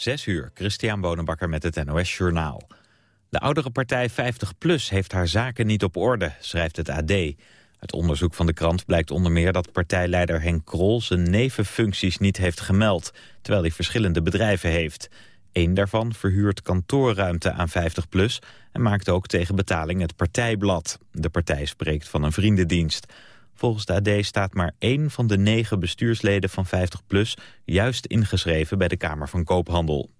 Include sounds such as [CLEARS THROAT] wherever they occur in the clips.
Zes uur, Christian Bonenbakker met het NOS Journaal. De oudere partij 50PLUS heeft haar zaken niet op orde, schrijft het AD. Uit onderzoek van de krant blijkt onder meer dat partijleider Henk Krol... zijn nevenfuncties niet heeft gemeld, terwijl hij verschillende bedrijven heeft. Eén daarvan verhuurt kantoorruimte aan 50PLUS... en maakt ook tegen betaling het partijblad. De partij spreekt van een vriendendienst. Volgens de AD staat maar één van de negen bestuursleden van 50PLUS... juist ingeschreven bij de Kamer van Koophandel.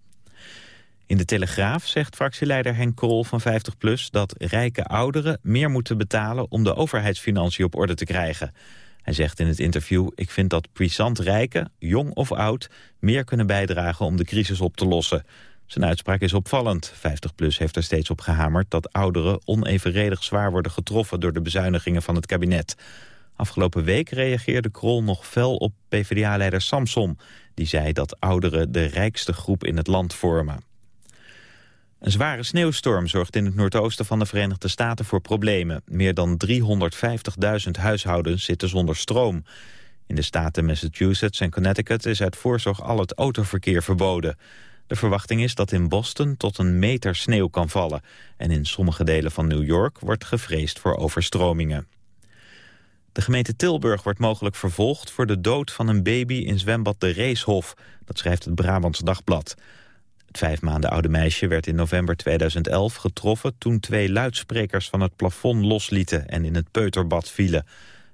In de Telegraaf zegt fractieleider Henk Krol van 50PLUS... dat rijke ouderen meer moeten betalen om de overheidsfinanciën op orde te krijgen. Hij zegt in het interview... ik vind dat puissant rijken, jong of oud... meer kunnen bijdragen om de crisis op te lossen. Zijn uitspraak is opvallend. 50PLUS heeft er steeds op gehamerd dat ouderen onevenredig zwaar worden getroffen... door de bezuinigingen van het kabinet. Afgelopen week reageerde Krol nog fel op PvdA-leider Samson. Die zei dat ouderen de rijkste groep in het land vormen. Een zware sneeuwstorm zorgt in het noordoosten van de Verenigde Staten voor problemen. Meer dan 350.000 huishoudens zitten zonder stroom. In de staten Massachusetts en Connecticut is uit voorzorg al het autoverkeer verboden. De verwachting is dat in Boston tot een meter sneeuw kan vallen. En in sommige delen van New York wordt gevreesd voor overstromingen. De gemeente Tilburg wordt mogelijk vervolgd voor de dood van een baby in zwembad De Reeshof. Dat schrijft het Brabants Dagblad. Het vijf maanden oude meisje werd in november 2011 getroffen... toen twee luidsprekers van het plafond loslieten en in het peuterbad vielen.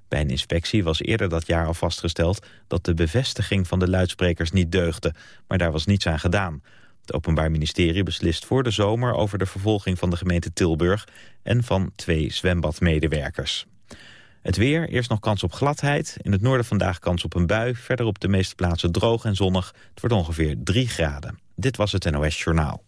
Bij een inspectie was eerder dat jaar al vastgesteld... dat de bevestiging van de luidsprekers niet deugde, maar daar was niets aan gedaan. Het Openbaar Ministerie beslist voor de zomer over de vervolging van de gemeente Tilburg... en van twee zwembadmedewerkers. Het weer, eerst nog kans op gladheid. In het noorden vandaag kans op een bui. Verder op de meeste plaatsen droog en zonnig. Het wordt ongeveer 3 graden. Dit was het NOS Journaal.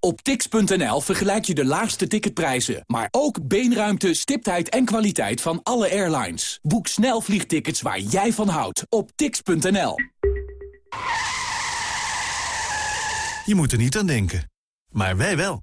Op tix.nl vergelijk je de laagste ticketprijzen, maar ook beenruimte, stiptheid en kwaliteit van alle airlines. Boek snel vliegtickets waar jij van houdt op tix.nl. Je moet er niet aan denken. Maar wij wel.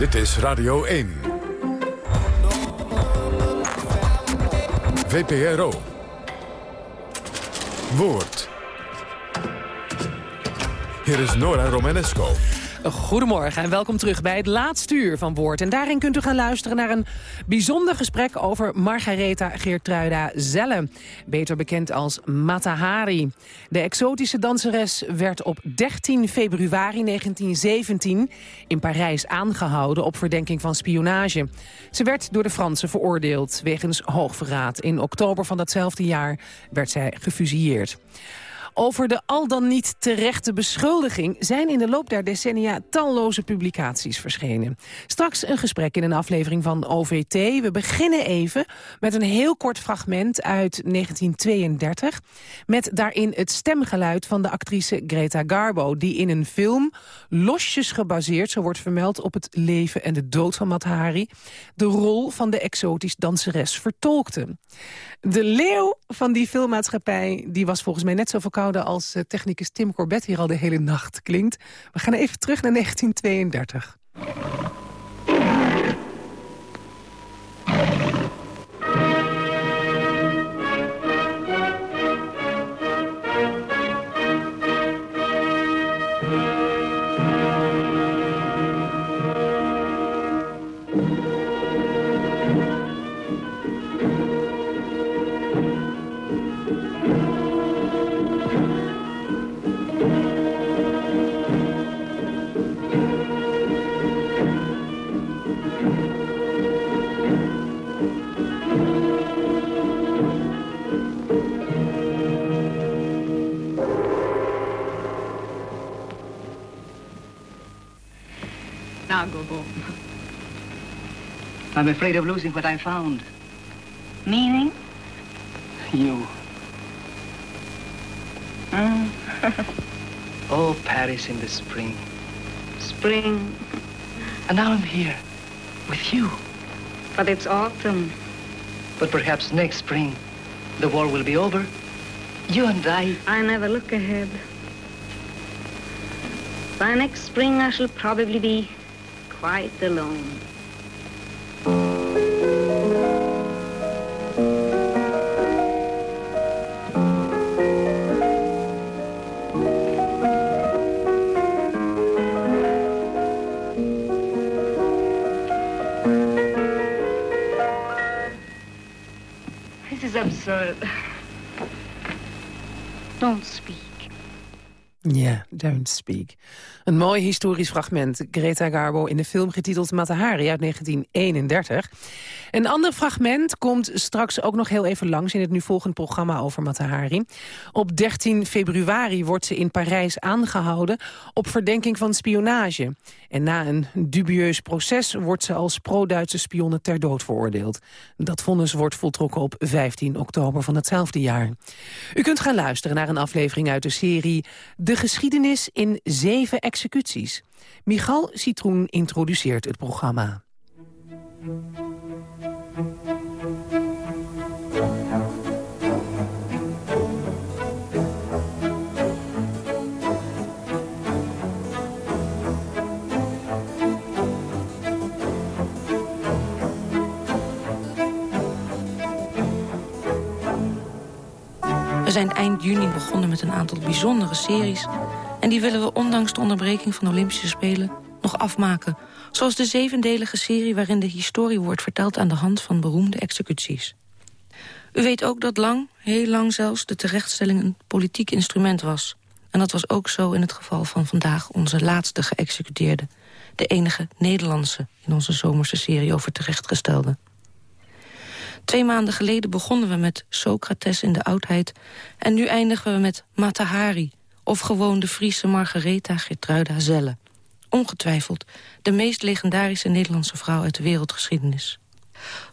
Dit is Radio 1. VPRO. Woord. Hier is Nora Romanesco. Goedemorgen en welkom terug bij het laatste uur van Woord. En daarin kunt u gaan luisteren naar een bijzonder gesprek over Margaretha Geertruida Zelle. Beter bekend als Matahari. De exotische danseres werd op 13 februari 1917 in Parijs aangehouden op verdenking van spionage. Ze werd door de Fransen veroordeeld wegens hoogverraad. In oktober van datzelfde jaar werd zij gefusilleerd. Over de al dan niet terechte beschuldiging zijn in de loop der decennia talloze publicaties verschenen. Straks een gesprek in een aflevering van OVT. We beginnen even met een heel kort fragment uit 1932... met daarin het stemgeluid van de actrice Greta Garbo... die in een film, losjes gebaseerd, zo wordt vermeld... op het leven en de dood van Matahari... de rol van de exotisch danseres vertolkte. De leeuw van die filmmaatschappij die was volgens mij net zo als eh, technicus Tim Corbett hier al de hele nacht klinkt. We gaan even terug naar 1932. Now, Gogo. I'm afraid of losing what I found. Meaning? you. Mm. [LAUGHS] oh, Paris in the spring. Spring. And now I'm here with you. But it's autumn. But perhaps next spring the war will be over. You and I. I never look ahead. By next spring I shall probably be quite alone. This is absurd. Don't speak. Yeah, Don't Speak. Een mooi historisch fragment. Greta Garbo in de film getiteld Matahari uit 1931. Een ander fragment komt straks ook nog heel even langs... in het nu volgende programma over Matahari. Op 13 februari wordt ze in Parijs aangehouden... op verdenking van spionage. En na een dubieus proces wordt ze als pro-Duitse spionne ter dood veroordeeld. Dat vonnis wordt voltrokken op 15 oktober van hetzelfde jaar. U kunt gaan luisteren naar een aflevering uit de serie... De geschiedenis in zeven executies. Michal Citroen introduceert het programma. We zijn eind juni begonnen met een aantal bijzondere series... en die willen we ondanks de onderbreking van de Olympische Spelen nog afmaken. Zoals de zevendelige serie waarin de historie wordt verteld... aan de hand van beroemde executies. U weet ook dat lang, heel lang zelfs, de terechtstelling een politiek instrument was. En dat was ook zo in het geval van vandaag onze laatste geëxecuteerde. De enige Nederlandse in onze zomerse serie over terechtgestelde. Twee maanden geleden begonnen we met Socrates in de oudheid... en nu eindigen we met Matahari... of gewoon de Friese Margaretha Gertruida Zelle. Ongetwijfeld de meest legendarische Nederlandse vrouw uit de wereldgeschiedenis.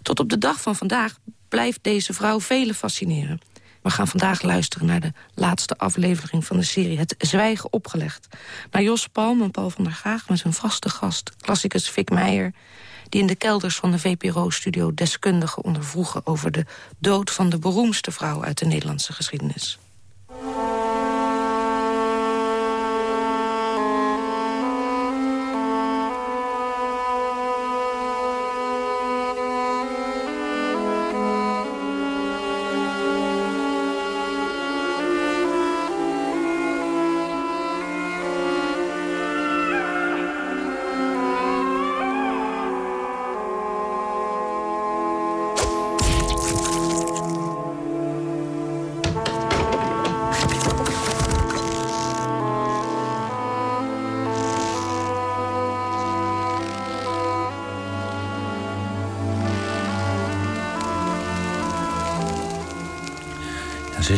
Tot op de dag van vandaag blijft deze vrouw velen fascineren. We gaan vandaag luisteren naar de laatste aflevering van de serie Het Zwijgen Opgelegd. Naar Jos Palm en Paul van der Gaag met zijn vaste gast, klassicus Fik Meijer die in de kelders van de VPRO-studio deskundigen ondervroegen... over de dood van de beroemdste vrouw uit de Nederlandse geschiedenis.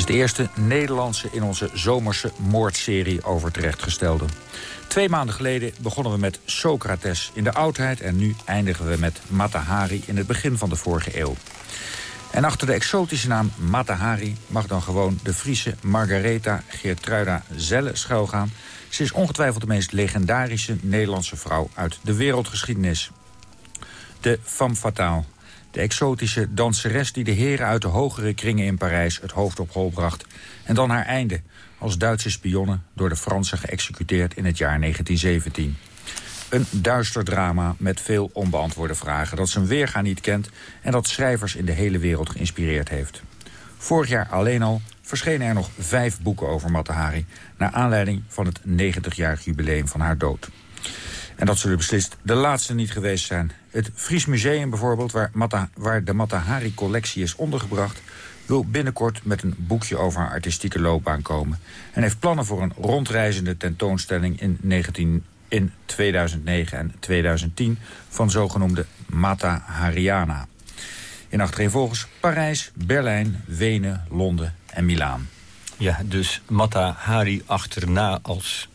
De eerste Nederlandse in onze zomerse moordserie over terechtgestelden. Twee maanden geleden begonnen we met Socrates in de oudheid... en nu eindigen we met Matahari in het begin van de vorige eeuw. En achter de exotische naam Matahari mag dan gewoon de Friese Margaretha Geertruida Zelle schuilgaan. Ze is ongetwijfeld de meest legendarische Nederlandse vrouw uit de wereldgeschiedenis. De femme fatale. De exotische danseres die de heren uit de hogere kringen in Parijs het hoofd op hol bracht. En dan haar einde, als Duitse spionne door de Fransen geëxecuteerd in het jaar 1917. Een duister drama met veel onbeantwoorde vragen... dat zijn weerga niet kent en dat schrijvers in de hele wereld geïnspireerd heeft. Vorig jaar alleen al verschenen er nog vijf boeken over Matahari... naar aanleiding van het 90-jarig jubileum van haar dood. En dat zullen beslist de laatste niet geweest zijn. Het Fries Museum bijvoorbeeld, waar, Mata, waar de Matahari-collectie is ondergebracht... wil binnenkort met een boekje over haar artistieke loopbaan komen... en heeft plannen voor een rondreizende tentoonstelling in, 19, in 2009 en 2010... van zogenoemde Matahariana. In achtereenvolgens Parijs, Berlijn, Wenen, Londen en Milaan. Ja, dus Matahari achterna als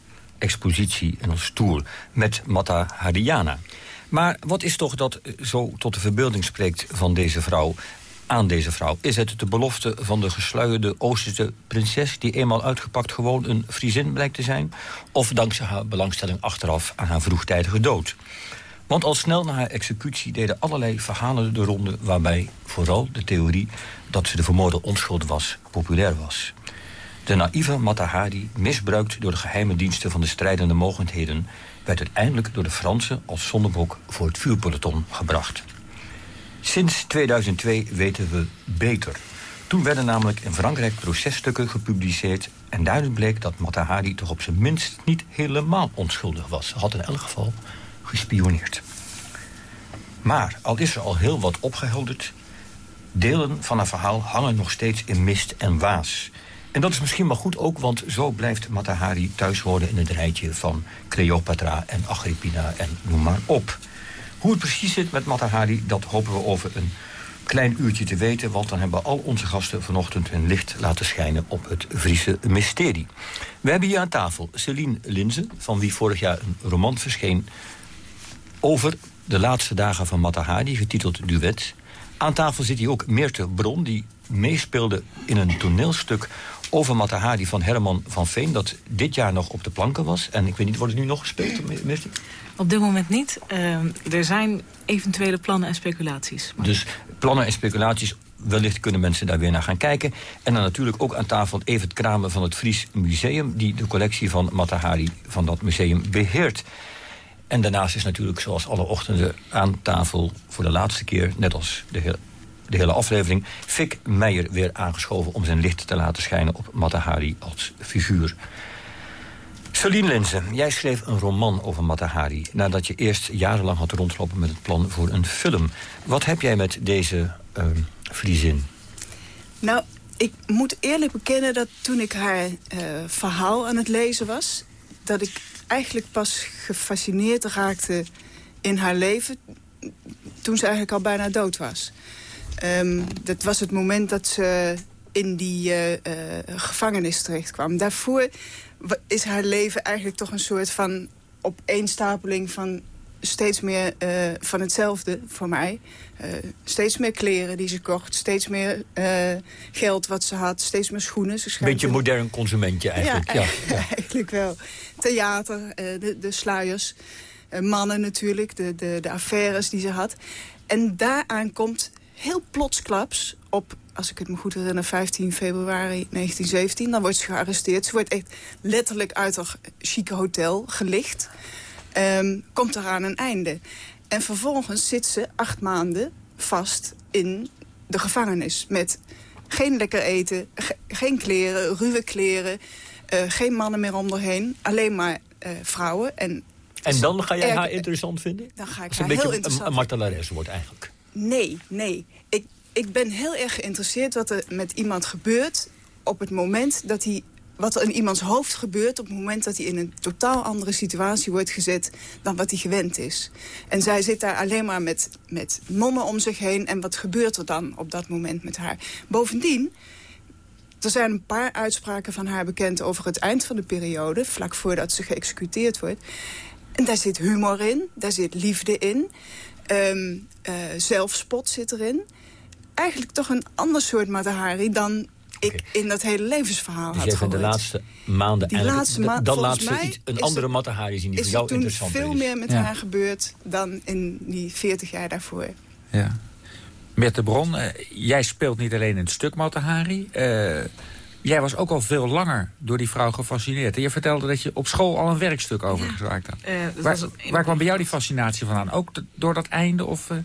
expositie en als stoer met Mata Hariana. Maar wat is toch dat zo tot de verbeelding spreekt van deze vrouw? aan deze vrouw? Is het de belofte van de gesluierde Oosterse prinses... die eenmaal uitgepakt gewoon een Friesin blijkt te zijn? Of dankzij haar belangstelling achteraf aan haar vroegtijdige dood? Want al snel na haar executie deden allerlei verhalen de ronde... waarbij vooral de theorie dat ze de vermoorde onschuld was, populair was. De naïeve Matahari, misbruikt door de geheime diensten van de strijdende mogendheden... werd uiteindelijk door de Fransen als zondebok voor het vuurpeloton gebracht. Sinds 2002 weten we beter. Toen werden namelijk in Frankrijk processtukken gepubliceerd... en duidelijk bleek dat Matahari toch op zijn minst niet helemaal onschuldig was. Ze had in elk geval gespioneerd. Maar al is er al heel wat opgehelderd... delen van haar verhaal hangen nog steeds in mist en waas... En dat is misschien wel goed ook, want zo blijft Matahari thuis horen... in het rijtje van Cleopatra en Agrippina en noem maar op. Hoe het precies zit met Matahari, dat hopen we over een klein uurtje te weten... want dan hebben al onze gasten vanochtend hun licht laten schijnen... op het Friese mysterie. We hebben hier aan tafel Celine Linzen, van wie vorig jaar een roman verscheen... over de laatste dagen van Matahari, getiteld Duet. Aan tafel zit hier ook Meerte Bron, die meespeelde in een toneelstuk over Matahari van Herman van Veen... dat dit jaar nog op de planken was. En ik weet niet, wordt het nu nog gespeeld, Meerte? Op dit moment niet. Uh, er zijn eventuele plannen en speculaties. Maar... Dus plannen en speculaties, wellicht kunnen mensen daar weer naar gaan kijken. En dan natuurlijk ook aan tafel even het Kramen van het Fries Museum... die de collectie van Matahari van dat museum beheert. En daarnaast is natuurlijk zoals alle ochtenden aan tafel... voor de laatste keer, net als de heer de hele aflevering... Fik Meijer weer aangeschoven om zijn licht te laten schijnen op Matahari als figuur. Celine Linzen, jij schreef een roman over Matahari... nadat je eerst jarenlang had rondlopen met het plan voor een film. Wat heb jij met deze uh? Nou, ik moet eerlijk bekennen dat toen ik haar uh, verhaal aan het lezen was... dat ik eigenlijk pas gefascineerd raakte in haar leven... toen ze eigenlijk al bijna dood was. Um, dat was het moment dat ze in die uh, uh, gevangenis terecht kwam. Daarvoor is haar leven eigenlijk toch een soort van opeenstapeling van steeds meer uh, van hetzelfde voor mij. Uh, steeds meer kleren die ze kocht, steeds meer uh, geld wat ze had, steeds meer schoenen. Ze Beetje een modern consumentje eigenlijk. Ja, [LAUGHS] ja, eigenlijk wel. Theater, de, de sluiers, mannen natuurlijk, de, de, de affaires die ze had. En daaraan komt heel plotsklaps op, als ik het me goed herinner, 15 februari 1917. Dan wordt ze gearresteerd. Ze wordt echt letterlijk uit haar chique hotel gelicht. Um, komt eraan een einde. En vervolgens zit ze acht maanden vast in de gevangenis. Met geen lekker eten, geen kleren, ruwe kleren... Uh, geen mannen meer om alleen maar uh, vrouwen. En, en dan ga jij haar interessant vinden? Dan ga ik haar heel een beetje interessant een, een martelares wordt eigenlijk. Nee, nee. Ik, ik ben heel erg geïnteresseerd wat er met iemand gebeurt... op het moment dat hij... wat er in iemands hoofd gebeurt op het moment dat hij in een totaal andere situatie wordt gezet... dan wat hij gewend is. En zij zit daar alleen maar met, met nonnen om zich heen. En wat gebeurt er dan op dat moment met haar? Bovendien, er zijn een paar uitspraken van haar bekend over het eind van de periode... vlak voordat ze geëxecuteerd wordt. En daar zit humor in, daar zit liefde in... Um, uh, zelfspot zit erin. Eigenlijk toch een ander soort Matahari dan ik in dat hele levensverhaal dus had gehoord. de laatste maanden die eigenlijk... Laatste ma dan laat ze iets, een andere Matahari zien die voor jou interessant is. er veel meer met ja. haar gebeurd dan in die 40 jaar daarvoor. Ja. Mette Bron, uh, jij speelt niet alleen in het stuk Matahari... Uh, Jij was ook al veel langer door die vrouw gefascineerd. En je vertelde dat je op school al een werkstuk over gemaakt had. Uh, waar, waar kwam bij jou die fascinatie vandaan? Ook door dat einde? Of uh,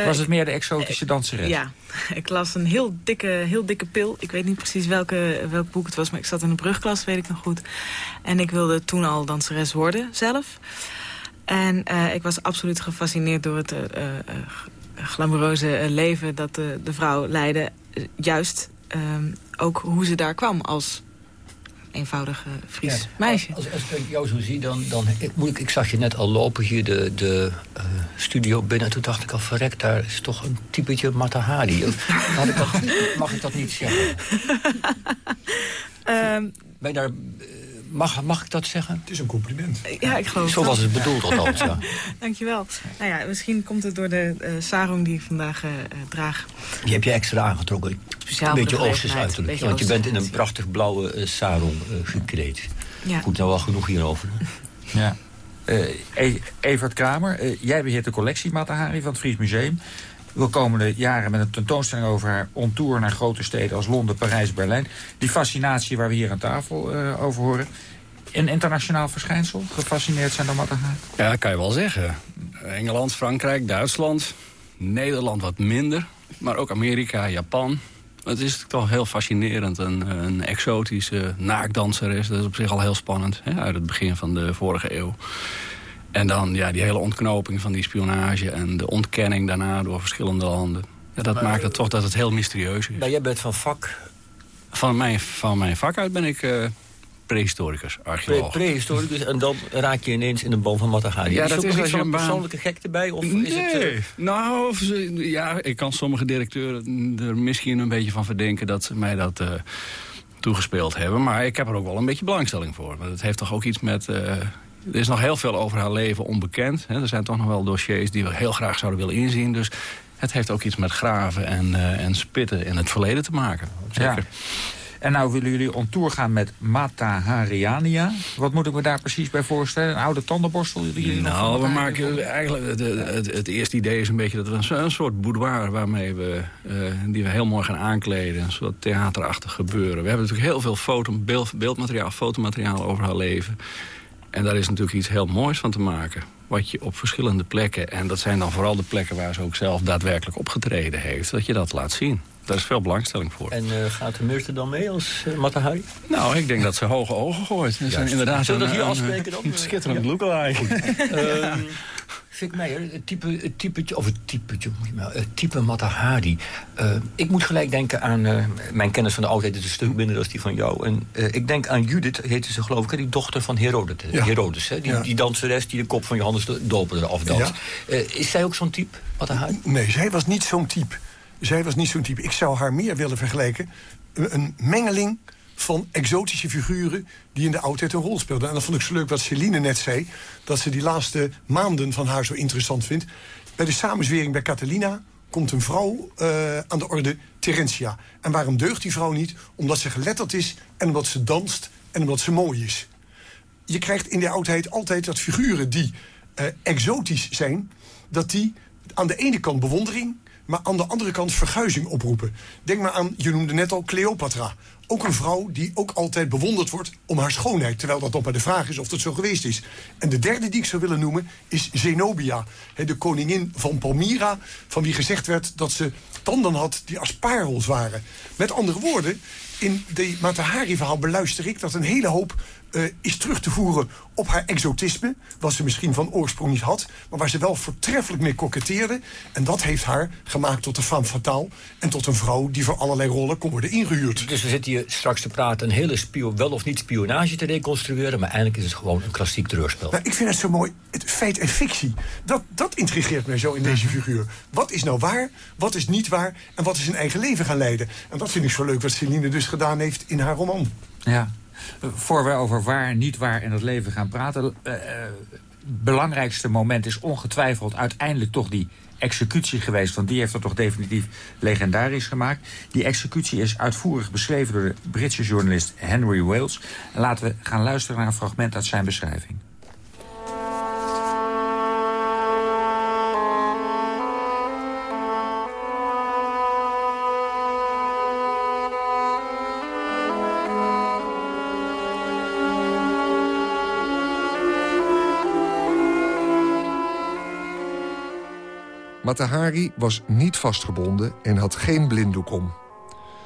uh, was het meer de exotische danseres? Ja, [LAUGHS] ik las een heel dikke, heel dikke pil. Ik weet niet precies welke, welk boek het was, maar ik zat in een brugklas, weet ik nog goed. En ik wilde toen al danseres worden, zelf. En ik was absoluut gefascineerd door het glamoureuze leven dat de, de vrouw leidde. juist um, ook hoe ze daar kwam als eenvoudige Fries ja, meisje. Als, als, ik jou zo zie, dan, dan ik, moet ik, ik zag je net al lopen hier de, de uh, studio binnen. En toen dacht ik al, verrek, daar is toch een typetje Matahari. Had ik dat, mag ik dat niet zeggen? [LAUGHS] um, ben daar uh, mag, mag ik dat zeggen? Het is een compliment. Ja, ik geloof Zo was het bedoeld althans, ja. [LAUGHS] Dankjewel. Nou ja, misschien komt het door de uh, sarong die ik vandaag uh, draag. Die heb je extra aangetrokken. Speciaal een beetje oosters uiterlijk. Want je bent in een prachtig blauwe uh, sarong gekleed. Ja. Goed, nou wel genoeg hierover. [LAUGHS] Ja. Uh, Evert Kramer, uh, jij beheert de collectie Matahari van het Fries Museum. We komende jaren met een tentoonstelling over haar on tour naar grote steden als Londen, Parijs, Berlijn. Die fascinatie waar we hier aan tafel uh, over horen. Een internationaal verschijnsel? Gefascineerd zijn door Matahari? Ja, dat kan je wel zeggen. Engeland, Frankrijk, Duitsland, Nederland wat minder. Maar ook Amerika, Japan. Het is toch heel fascinerend. Een, een exotische naakdanseres, dat is op zich al heel spannend. Hè, uit het begin van de vorige eeuw. En dan ja, die hele ontknoping van die spionage... en de ontkenning daarna door verschillende landen. Ja, dat maar, maakt het toch dat het heel mysterieus is. Maar jij bent van vak? Van mijn, van mijn vak uit ben ik... Uh, prehistoricus, archeoloog. Pre prehistoricus, en dan raak je ineens in een boom van Matagari. Ja, is dat is als je een persoonlijke gekte bij? Of nee, is het, uh... nou, ja, ik kan sommige directeuren er misschien een beetje van verdenken... dat ze mij dat uh, toegespeeld hebben. Maar ik heb er ook wel een beetje belangstelling voor. Want het heeft toch ook iets met... Uh, er is nog heel veel over haar leven onbekend. Hè. Er zijn toch nog wel dossiers die we heel graag zouden willen inzien. Dus het heeft ook iets met graven en, uh, en spitten in het verleden te maken. Zeker. Ja. En nou willen jullie on tour gaan met Matahariania. Wat moet ik me daar precies bij voorstellen? Een oude tandenborstel? Die jullie nou, we maken eigenlijk... Het, het, het, eerste idee is een beetje dat we een, een soort boudoir... Waarmee we, uh, die we heel mooi gaan aankleden. Een soort theaterachtig gebeuren. We hebben natuurlijk heel veel foto, beeld, beeldmateriaal, fotomateriaal over haar leven. En daar is natuurlijk iets heel moois van te maken. Wat je op verschillende plekken, en dat zijn dan vooral de plekken... waar ze ook zelf daadwerkelijk opgetreden heeft, dat je dat laat zien. Daar is veel belangstelling voor. En uh, gaat de Meurte dan mee als uh, Matahari? Nou, ik denk dat ze hoge ogen gooit. Ze zijn inderdaad Zullen we dat hier een, afspreken dan? Schitterend ja. lookalike. [LAUGHS] Fik Meijer, het type, het typetje, of het typetje, het type Matahari. Uh, ik moet gelijk denken aan uh, mijn kennis van de oudheid is een stuk minder dan die van jou. En uh, ik denk aan Judith, heette ze geloof ik, die dochter van Herodes. Ja. Herodes hè? Die, ja. die danseres die de kop van Johannes de Doper eraf danst. Ja. is zij ook zo'n type, Matahari? Nee, zij was niet zo'n type. Zij was niet zo'n type. Ik zou haar meer willen vergelijken. Een mengeling van exotische figuren die in de oudheid een rol speelden. En dat vond ik zo leuk wat Celine net zei... dat ze die laatste maanden van haar zo interessant vindt. Bij de samenzwering bij Catalina komt een vrouw uh, aan de orde, Terentia. En waarom deugt die vrouw niet? Omdat ze geletterd is en omdat ze danst en omdat ze mooi is. Je krijgt in de oudheid altijd dat figuren die uh, exotisch zijn... dat die aan de ene kant bewondering maar aan de andere kant verguizing oproepen. Denk maar aan, je noemde net al Cleopatra. Ook een vrouw die ook altijd bewonderd wordt om haar schoonheid... terwijl dat nog maar de vraag is of dat zo geweest is. En de derde die ik zou willen noemen is Zenobia. de koningin van Palmyra, van wie gezegd werd dat ze tanden had die als parels waren. Met andere woorden, in de Matahari-verhaal beluister ik dat een hele hoop uh, is terug te voeren op haar exotisme... wat ze misschien van oorsprong niet had... maar waar ze wel voortreffelijk mee koketteerde. En dat heeft haar gemaakt tot een femme fatale... en tot een vrouw die voor allerlei rollen kon worden ingehuurd. Dus we zitten hier straks te praten... een hele spio wel of niet spionage te reconstrueren... maar eigenlijk is het gewoon een klassiek treurspel. Nou, ik vind het zo mooi, het feit en fictie. Dat, dat intrigeert mij zo in deze figuur. Wat is nou waar, wat is niet waar... en wat is een eigen leven gaan leiden. En dat vind ik zo leuk wat Celine dus gedaan heeft in haar roman. Ja, voor we over waar, niet waar in het leven gaan praten... Uh, belangrijkste moment is ongetwijfeld uiteindelijk toch die executie geweest. Want die heeft dat toch definitief legendarisch gemaakt. Die executie is uitvoerig beschreven door de Britse journalist Henry Wales. En laten we gaan luisteren naar een fragment uit zijn beschrijving. Matahari was niet vastgebonden en had geen blinddoek om.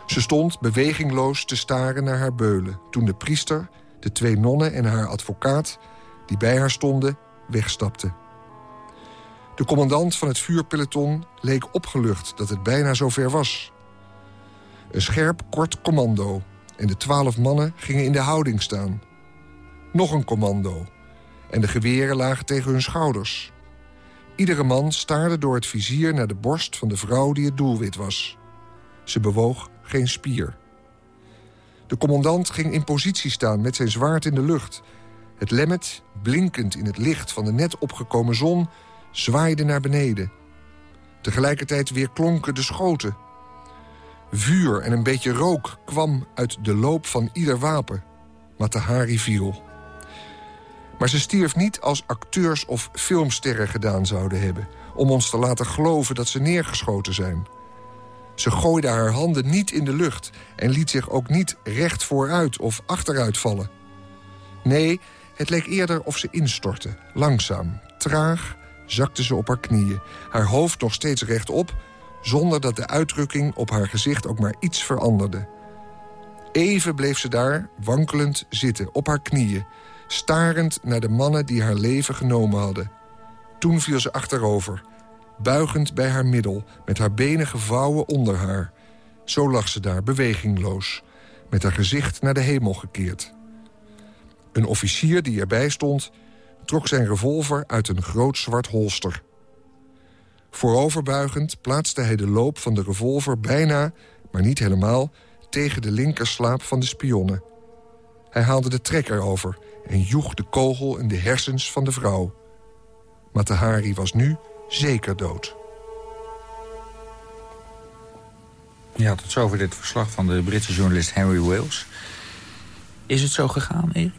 Ze stond bewegingloos te staren naar haar beulen... toen de priester, de twee nonnen en haar advocaat... die bij haar stonden, wegstapten. De commandant van het vuurpeloton leek opgelucht dat het bijna zover was. Een scherp, kort commando en de twaalf mannen gingen in de houding staan. Nog een commando en de geweren lagen tegen hun schouders... Iedere man staarde door het vizier naar de borst van de vrouw die het doelwit was. Ze bewoog geen spier. De commandant ging in positie staan met zijn zwaard in de lucht. Het lemmet, blinkend in het licht van de net opgekomen zon... zwaaide naar beneden. Tegelijkertijd weer klonken de schoten. Vuur en een beetje rook kwam uit de loop van ieder wapen. Matahari viel. Maar ze stierf niet als acteurs of filmsterren gedaan zouden hebben... om ons te laten geloven dat ze neergeschoten zijn. Ze gooide haar handen niet in de lucht... en liet zich ook niet recht vooruit of achteruit vallen. Nee, het leek eerder of ze instortte. Langzaam, traag, zakte ze op haar knieën. Haar hoofd nog steeds rechtop... zonder dat de uitdrukking op haar gezicht ook maar iets veranderde. Even bleef ze daar, wankelend zitten, op haar knieën... starend naar de mannen die haar leven genomen hadden. Toen viel ze achterover, buigend bij haar middel... met haar benen gevouwen onder haar. Zo lag ze daar, bewegingloos, met haar gezicht naar de hemel gekeerd. Een officier die erbij stond, trok zijn revolver uit een groot zwart holster. Vooroverbuigend plaatste hij de loop van de revolver bijna, maar niet helemaal... tegen de linkerslaap van de spionnen. Hij haalde de trekker over en joeg de kogel in de hersens van de vrouw. Matahari was nu zeker dood. Ja, tot zover dit verslag van de Britse journalist Henry Wales. Is het zo gegaan, Erik?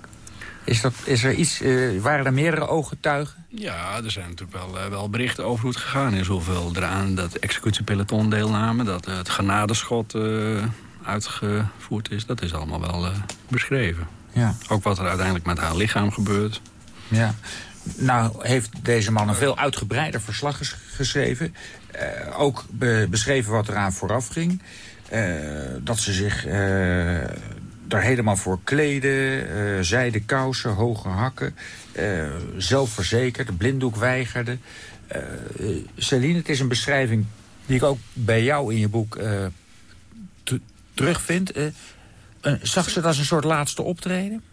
Is, dat, is er iets, uh, waren er meerdere ooggetuigen? Ja, er zijn natuurlijk wel, uh, wel berichten over hoe het gegaan is. Hoeveel eraan dat executiepeloton deelnamen. Dat uh, het genadeschot uitgevoerd is. Dat is allemaal wel beschreven. Ja. Ook wat er uiteindelijk met haar lichaam gebeurt. Ja. Nou heeft deze man een veel uitgebreider verslag ges geschreven. ook be beschreven wat eraan vooraf ging. dat ze zich daar helemaal voor kleden, zijden kousen, hoge hakken. Zelfverzekerd, blinddoek weigerde. Celine, het is een beschrijving die ik ook bij jou in je boek terugvind. Zag ze dat als een soort laatste optreden?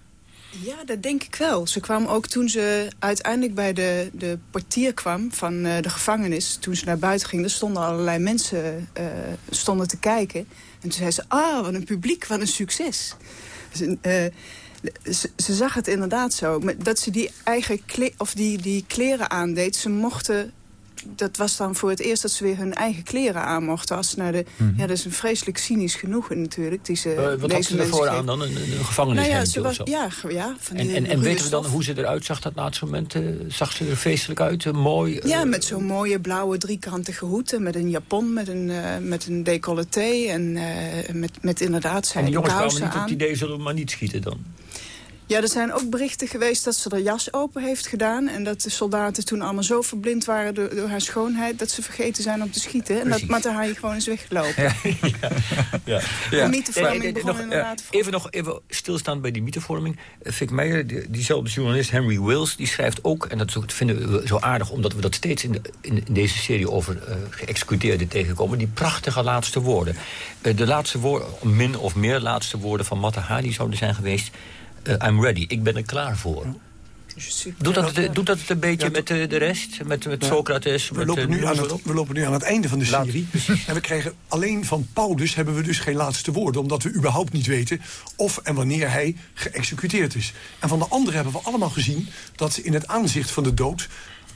Ja, dat denk ik wel. Ze kwam ook toen ze uiteindelijk bij de, de portier kwam van de gevangenis. Toen ze naar buiten ging, er stonden allerlei mensen stonden te kijken. En toen zei ze, ah, wat een publiek, wat een succes. Dus, ze, ze, zag het inderdaad zo. Dat ze die eigen of die, die kleren aandeed. Ze mochten dat was dan voor het eerst dat ze weer hun eigen kleren aan mochten. Als naar de, mm -hmm. Ja, dat is een vreselijk cynisch genoegen natuurlijk. Die ze, uh, wat had ze ervoor aan dan? Een, een gevangenis nou ja, ze was, ja, ja, van En, en, en weten we dan hoe ze eruit zag dat laatste moment? Uh, zag ze er feestelijk uit? Uh, mooi? Ja, met zo'n mooie blauwe driekantige hoed. Met een japon, met een, met een decolleté. En met, met inderdaad zijn En de jongens kwamen niet aan. op het idee, zullen we maar niet schieten dan? Ja, er zijn ook berichten geweest dat ze er jas open heeft gedaan... en dat de soldaten toen allemaal zo verblind waren door, door haar schoonheid... dat ze vergeten zijn om te schieten. En dat Matahari gewoon is weggelopen. Ja, ja, ja. ja. Mythevorming nee, nog, inderdaad... even nog even stilstaan bij die mythevorming. Vic Meijer, die, diezelfde journalist Henry Wills... die schrijft ook, en dat vinden we zo aardig... omdat we dat steeds in, de, in, in deze serie over uh, geëxecuteerden tegenkomen... die prachtige laatste woorden. Uh, de laatste woorden, min of meer laatste woorden van Matahari zouden zijn geweest... Uh, I'm ready, ik ben er klaar voor. Doet dat, het, doet dat het een beetje ja, met de, de rest? Met, met Socrates? We, met, lopen nu aan het, we lopen nu aan het einde van de serie. En we krijgen alleen van Paulus hebben we dus geen laatste woorden. Omdat we überhaupt niet weten of en wanneer hij geëxecuteerd is. En van de anderen hebben we allemaal gezien dat in het aanzicht van de dood...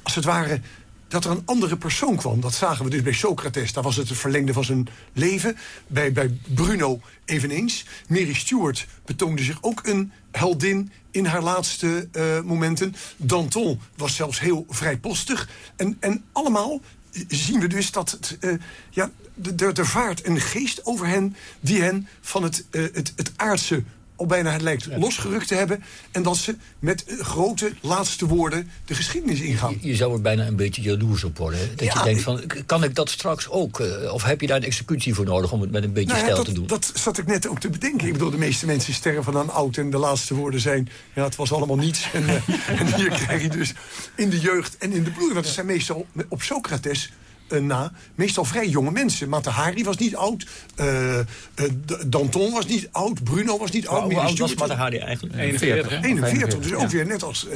als het ware dat er een andere persoon kwam. Dat zagen we dus bij Socrates. Daar was het het verlengde van zijn leven. Bij, bij Bruno eveneens. Mary Stuart betoonde zich ook een heldin in haar laatste uh, momenten. Danton was zelfs heel vrijpostig. En, en allemaal zien we dus dat het, uh, ja, er vaart een geest over hen... die hen van het, uh, het, het aardse al bijna het lijkt losgerukt te hebben... en dat ze met grote laatste woorden de geschiedenis ingaan. Je, je zou er bijna een beetje jaloers op worden. Dat ja, je denkt van, kan ik dat straks ook? Uh, of heb je daar een executie voor nodig om het met een beetje nou ja, stijl dat, te doen? Dat zat ik net ook te bedenken. Ik bedoel, de meeste mensen sterven aan oud... en de laatste woorden zijn, ja, het was allemaal niets. en, uh, [LAUGHS] en hier krijg je dus in de jeugd en in de bloed. Want het zijn meestal op Socrates na meestal vrij jonge mensen. Matahari was niet oud, uh, uh, Danton was niet oud, Bruno was niet oud. Hoe oud was Matahari eigenlijk? 41. 41, dus ook weer net als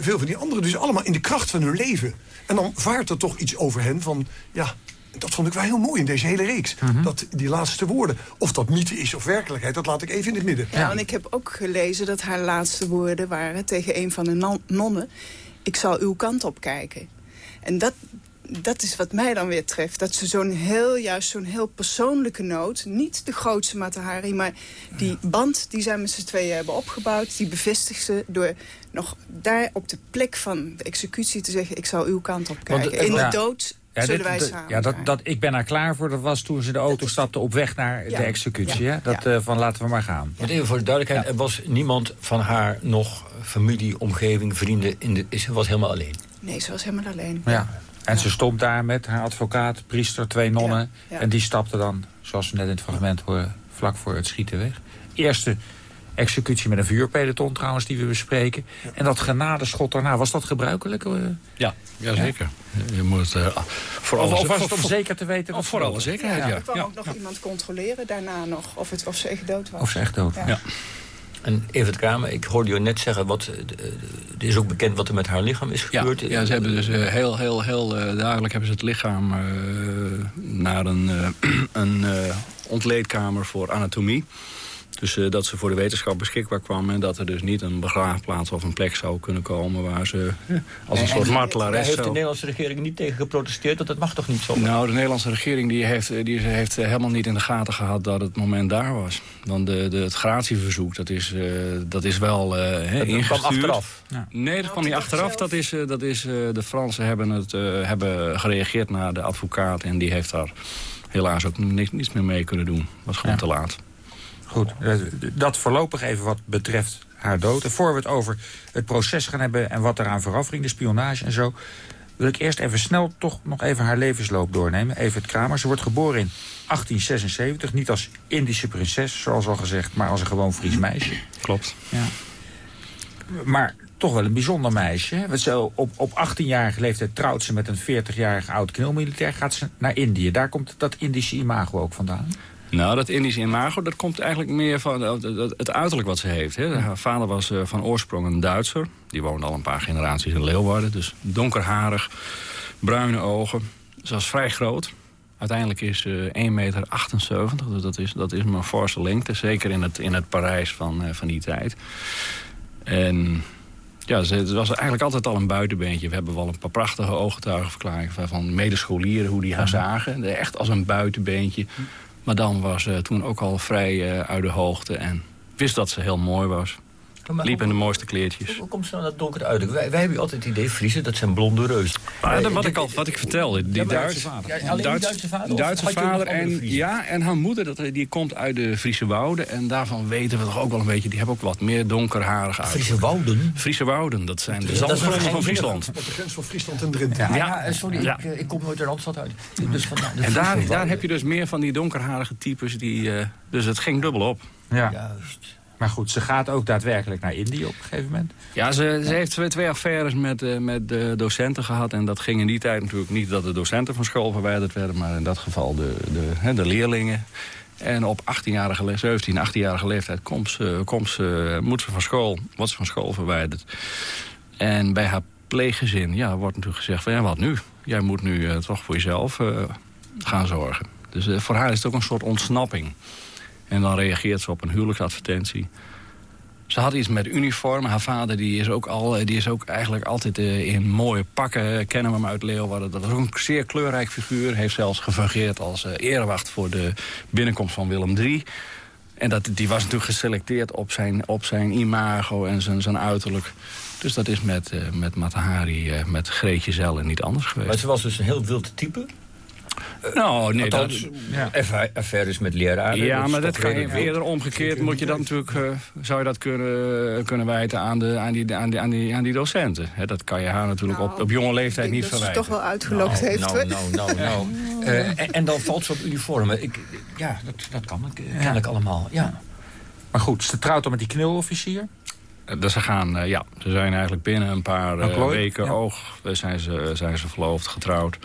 veel van die anderen. Dus allemaal in de kracht van hun leven. En dan vaart er toch iets over hen van, ja, dat vond ik wel heel mooi in deze hele reeks. Mhm. Dat die laatste woorden, of dat mythe is of werkelijkheid... dat laat ik even in het midden. Ja, en ik heb ook gelezen dat haar laatste woorden waren tegen een van de non- nonnen... ik zal uw kant op kijken. En dat, dat is wat mij dan weer treft. Dat ze zo'n heel, juist zo'n heel persoonlijke noot... niet de grootste Matahari, maar die band die zij met z'n tweeën hebben opgebouwd... die bevestigt ze door nog daar op de plek van de executie te zeggen... ik zal uw kant op kijken. eh, In de ja. dood Ja, zullen dit- wij samen ja, dat, dat, ik ben daar klaar voor. Dat was toen ze de auto stapte op weg naar Ja. de executie. Ja. Hè? Dat, eh, van laten we maar gaan. Want even voor de duidelijkheid, er was niemand van haar nog familie, omgeving, vrienden. In de, ze was helemaal alleen. Nee, ze was helemaal alleen. Ja. En ze stond daar met haar advocaat, priester, twee nonnen. Ja, ja. En die stapten dan, zoals we net in het fragment horen, vlak voor het schieten weg. Eerste executie met een vuurpeloton trouwens, die we bespreken. En dat genadeschot daarna, was dat gebruikelijk? eh? Ja, jazeker. Je moet eh voor Of- alles... of was het om voor- zeker te weten? Of voor alle was? zekerheid, Ja, ja. er kwam ja. ook nog iemand controleren daarna nog of, het, of ze echt dood was. Of ze echt dood Ja. Ja. En Evert Kramer, ik hoorde je net zeggen... Wat, eh, de- er is ook bekend wat er met haar lichaam is gebeurd. ja, ze hebben dus eh, heel, heel, heel eh, duidelijk hebben ze het lichaam eh, naar een, eh, [CLEARS THROAT] een eh, ontleedkamer voor anatomie. Dus eh, dat ze voor de wetenschap beschikbaar kwam... en dat er dus niet een begraafplaats of een plek zou kunnen komen... waar ze eh, als een En- soort en- martelares... Daar heeft de Nederlandse regering niet tegen geprotesteerd. Dat, dat mag toch niet zo? Nou, de Nederlandse regering die heeft, eh, die heeft helemaal niet in de gaten gehad dat het moment daar was. Want de, de, het gratieverzoek, dat is, eh, dat is wel eh hè, Dat kwam ingestuurd. achteraf. Nee, dat kwam niet achteraf. Dat is, eh, dat is, eh, de Fransen hebben, het, eh, hebben gereageerd naar de advocaat... en die heeft daar helaas ook niks, niets meer mee kunnen doen. was gewoon Ja. te laat. Goed, eh, dat voorlopig even wat betreft haar dood. En voor we het over het proces gaan hebben en wat eraan vooraf ging, de spionage en zo... wil ik eerst even snel toch nog even haar levensloop doornemen. Evert Kramer, ze wordt geboren in 1876. Niet als Indische prinses, zoals al gezegd, maar als een gewoon Fries meisje. Klopt. Ja. Maar toch wel een bijzonder meisje. Want zo op, op 18-jarige leeftijd trouwt ze met een 40-jarige oud knilmilitair. Gaat ze naar Indië. Daar komt dat Indische imago ook vandaan. Nou, dat Indische imago, dat komt eigenlijk meer van het, het- uiterlijk wat ze heeft. Hè. Haar vader was eh, van oorsprong een Duitser. Die woonde al een paar generaties in Leeuwarden. Dus donkerharig, bruine ogen. Ze was vrij groot. Uiteindelijk is ze 1,78 meter. Dus dat is, dat is een forse lengte. Zeker in het, in het Parijs van, eh, van die tijd. En ja, ze, het was eigenlijk altijd al een buitenbeentje. We hebben wel een paar prachtige ooggetuigenverklaringen van- van medescholieren... hoe die haar zagen. Echt als een buitenbeentje. Dan was ze toen ook al vrij eh, uit de hoogte. En wist dat ze heel mooi was. Maar Liep in de mooiste kleertjes. Hoe komt ze nou dat donker uit? Wij, wij hebben altijd het idee, Friesen, dat zijn blonde reuzen. Maar dat- Eh, wat, ik al, wat ik vertelde, die Ja, Duitse Ja, vader. alleen die Duitse vader? Duitse vader en, ja, en haar moeder, dat, die komt uit de Friese wouden. En daarvan weten we toch ook wel een beetje, die hebben ook wat meer donkerharig uit. Friese wouden? Friese wouden, dat zijn de zandgronden van Friesland. Op de grens van Friesland en Drenthe. Ja, Ja. ja, eh, sorry, Ja. Ik, eh, ik kom nooit de Randstad uit. Dus de En daar, daar heb je dus meer van die donkerharige types. Die, eh, dus het ging dubbel op. Ja. Juist. Maar goed, ze gaat ook daadwerkelijk naar Indië op een gegeven moment. Ja, ze, ze heeft twee, twee affaires met, eh, met de docenten gehad. En dat ging in die tijd natuurlijk niet dat de docenten van school verwijderd werden... maar in dat geval de, de, de leerlingen. En op 18-jarige, le- 17, 18-jarige leeftijd komt ze, komt ze, moet ze van school, wordt ze van school verwijderd. En bij haar pleeggezin ja, wordt natuurlijk gezegd van... ja, wat nu? Jij moet nu eh, toch voor jezelf eh, gaan zorgen. Dus voor haar is het ook een soort ontsnapping. En dan reageert ze op een huwelijksadvertentie. Ze had iets met uniform. Haar vader die is ook, al, eh, die is ook eigenlijk altijd eh, in mooie pakken. Kennen we hem uit Leeuwarden. Dat was ook een zeer kleurrijk figuur. Heeft zelfs gefungeerd als eh, erewacht voor de binnenkomst van Willem III. En dat, die was natuurlijk geselecteerd op zijn, op zijn imago en zijn, zijn uiterlijk. Dus dat is met, eh met Matahari, eh, met Greetje Zellen niet anders geweest. Maar ze was dus een heel wild type. Nou, nee, dat, Althans, affa- affaires met leraren. Ja, is maar dat kan je eerder omgekeerd. Moet je dat natuurlijk, eh, zou je dat kunnen, kunnen wijten aan, de, aan, die, aan, die, aan, die, aan die docenten. Hè, dat kan je haar natuurlijk op, op jonge leeftijd niet denk dat ze verwijten. toch wel uitgelokt heeft. Nou, nou, nou, nou. [LAUGHS] Eh, en, en dan valt ze op uniformen. Ik, ja, dat, dat kan ik, eh, ken ik allemaal. Ja. Maar goed, ze trouwt dan met die knilofficier. Eh, Dus ze gaan, eh, ja, ze zijn eigenlijk binnen een paar eh, weken ja. oog eh, zijn ze, zijn ze verloofd, getrouwd.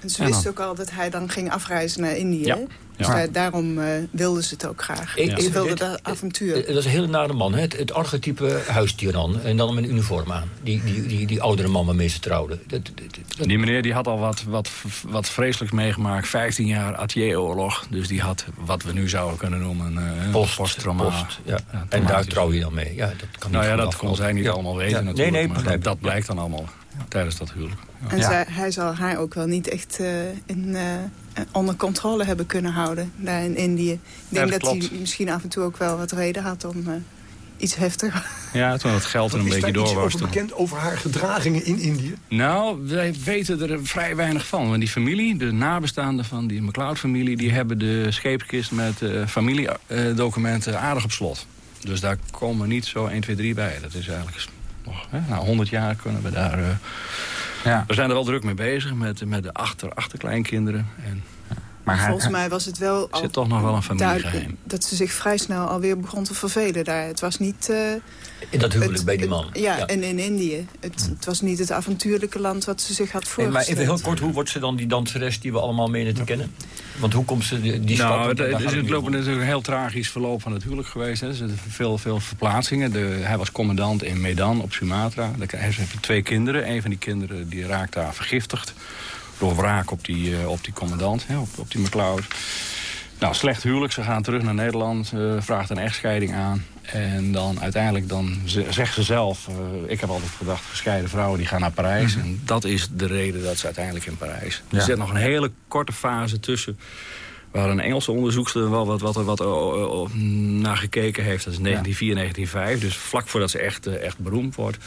En ze En wist dan- ook al dat hij dan ging afreizen naar Indië. Ja. Ja. Dus daar- daarom eh, wilden ze het ook graag. Ik- Ze wilden dat avontuur. Dat is een hele nare man, hè? Het, het archetype huistiran. En dan met een uniform aan. Die, die, die, die oudere man waarmee ze trouwden. Dat, dat- dat- Die meneer die had al wat, wat, wat vreselijks meegemaakt. 15 jaar Atje-oorlog. Dus die had wat we nu zouden kunnen noemen een Post, ja. En daar trouw je dan mee. Ja, dat kan Nou ja, dat kon zij niet Ja. allemaal weten Ja. natuurlijk. Nee, nee, maar dat blijkt dan allemaal tijdens dat huwelijk. Ja. En zij- hij zal haar ook wel niet echt eh, in, eh, onder controle hebben kunnen houden daar in Indië. Ik denk dat dat, hij misschien af en toe ook wel wat reden had om eh, iets heftiger. Ja, toen het geld er een Is beetje door was. over toen. bekend over haar gedragingen in Indië? Nou, wij weten er vrij weinig van. Want die familie, de nabestaanden van die McLeod-familie... die hebben de scheepskist met eh, familiedocumenten aardig op slot. Dus daar komen niet zo 1, 2, 3 bij. Dat is eigenlijk nog... Hè, na 100 jaar kunnen we daar... eh, Ja. We zijn er wel druk mee bezig met, met de achter, achterkleinkinderen. En Maar Volgens mij was het wel al zit toch nog wel een familiegeheim. dat ze zich vrij snel alweer begon te vervelen daar. Het was niet... eh, In dat huwelijk het- bij die man. Ja, en in Indië. Het, het was niet het avontuurlijke land wat ze zich had voorgesteld. maar even heel kort, hoe wordt ze dan die danseres die we allemaal menen te kennen? Want hoe komt ze die, die stap? nou, het, het lopen natuurlijk een heel tragisch verloop van het huwelijk geweest. Hè. Er veel, veel verplaatsingen. De, hij was commandant in Medan op Sumatra. Daar- Hij heeft twee kinderen. Een van die kinderen die raakt daar vergiftigd. Door wraak op die, eh, op die commandant, hè, op, op die McLeod. Nou, slecht huwelijk. Ze gaan terug naar Nederland. eh, vraagt een echtscheiding aan. En dan uiteindelijk dan ze- zegt ze zelf... eh, ik heb altijd gedacht, gescheiden vrouwen die gaan naar Parijs. En dat is de reden dat ze uiteindelijk in Parijs... Ja. Er zit nog een hele korte fase tussen... waar een Engelse onderzoekster wel wat, wat, wat oh, oh, oh, naar gekeken heeft. Dat is 1904, 1905. Dus vlak voordat ze echt, eh, echt beroemd wordt...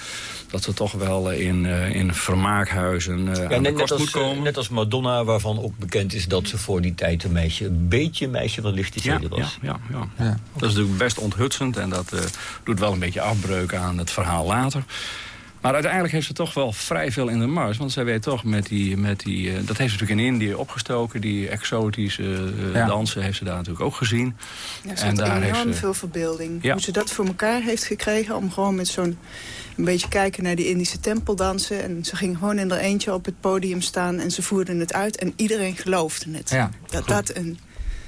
dat ze toch wel eh, in, eh, in vermaakhuizen eh Ja, aan de net, kost net, moet als, komen. eh, net als Madonna, waarvan ook bekend is dat ze voor die tijd een meisje, een beetje een meisje van lichte Ja, zeden was. ja, ja, ja. Dat is natuurlijk best onthutsend en dat eh, doet wel een beetje afbreuk aan het verhaal later. Maar uiteindelijk heeft ze toch wel vrij veel in de mars. Want zij weet toch met die... Met die eh, dat heeft ze natuurlijk in Indië opgestoken. Die exotische eh, Ja. dansen heeft ze daar natuurlijk ook gezien. Ja, ze had enorm heeft ze... veel verbeelding. Ja. Hoe ze dat voor elkaar heeft gekregen om gewoon met zo'n... een beetje kijken naar die Indische tempeldansen. En ze ging gewoon in haar eentje op het podium staan en ze voerden het uit. En iedereen geloofde het. Ja, dat, dat een,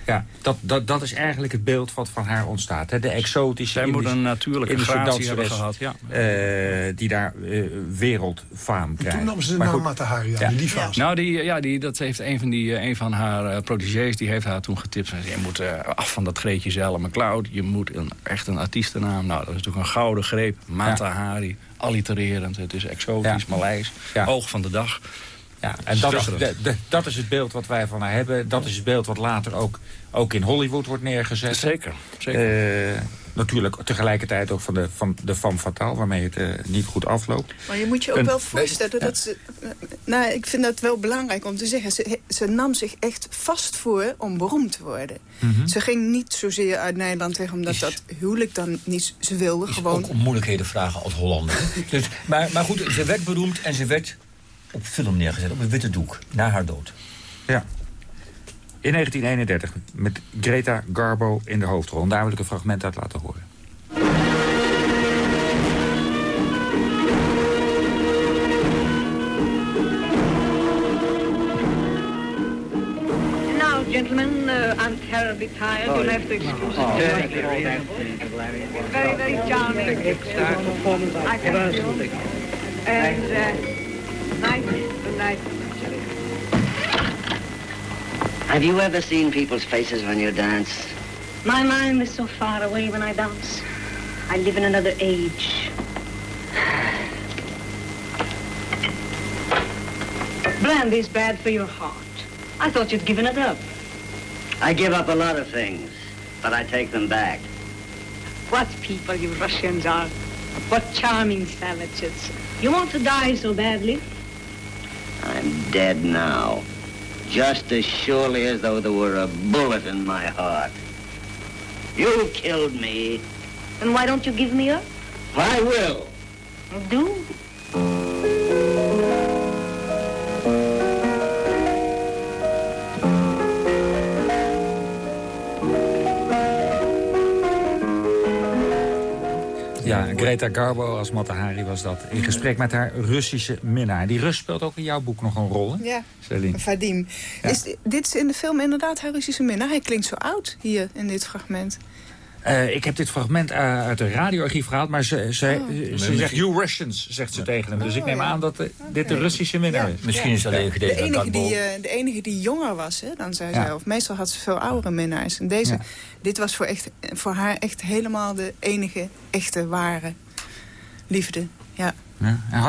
Ja, dat, dat, dat is eigenlijk het beeld wat van haar ontstaat. Hè? De exotische Zij moet een natuurlijke Indische gratie hebben gehad. Ja. eh, die daar eh, wereldfaam krijgt. Toen nam ze de Maar naam Matahari aan, Ja. die fase. Nou, die, ja, die, dat heeft een van, die, eh, een van haar protégés, die heeft haar toen getipt. Ze zei, Je moet af van dat Greetje Zelle McLeod. Je moet een, echt een artiestennaam. Nou, dat is natuurlijk een gouden greep. Mata Hari, allitererend. Het is exotisch, Maleis. Oog van de dag. Ja, en dat is, de, de- dat is het beeld wat wij van haar hebben. Dat is het beeld wat later ook, ook in Hollywood wordt neergezet. Zeker. zeker. Eh, natuurlijk tegelijkertijd ook van de, van de femme fatale, waarmee het eh, niet goed afloopt. Maar je moet je ook Een- wel voorstellen dat ze... Nou, ik vind dat wel belangrijk om te zeggen. Ze, ze nam zich echt vast voor om beroemd te worden. Mhm. Ze ging niet zozeer uit Nederland weg omdat dat huwelijk dan niet... Ze wilde gewoon... Ook om moeilijkheden vragen als Hollander. [LAUGHS] dus, maar, maar goed, ze werd beroemd en ze werd op film neergezet, op een witte doek, na haar dood. Ja. In 1931 met Greta Garbo in de hoofdrol. En daar wil ik een fragment uit laten horen. Now, gentlemen, uh, I'm terribly tired. You'll have to excuse Oh, me. It's very, very charming. I thank you. And uh, night, good night. Have you ever seen people's faces when you dance? My mind is so far away when I dance. I live in another age. Brandy is bad for your heart. I thought you'd given it up. I give up a lot of things, but I take them back. What people you Russians are. What charming savages. You want to die so badly? I'm dead now. Just as surely as though there were a bullet in my heart. You killed me. Then why don't you give me up? I will. Do? Greta Garbo als Matahari was dat. In gesprek met haar Russische minnaar. Die Rus speelt ook in jouw boek nog een rol, hè? Ja, Celine. Vadim. Is, dit is in de film inderdaad haar Russische minnaar. Hij klinkt zo oud hier in dit fragment. Eh, ik heb dit fragment uh, uit een radioarchief gehaald, maar ze, ze, Oh. ze zegt you Russians, zegt ze tegen hem. Dus ik neem aan dat eh, dit de Russische minnaar is. Misschien is het alleen De enige, die, eh, de enige die jonger was hè, dan zij Ja. zelf. Meestal had ze veel oudere minnaars. En deze, Ja. dit was voor, echt, voor haar echt helemaal de enige echte ware liefde. Ja.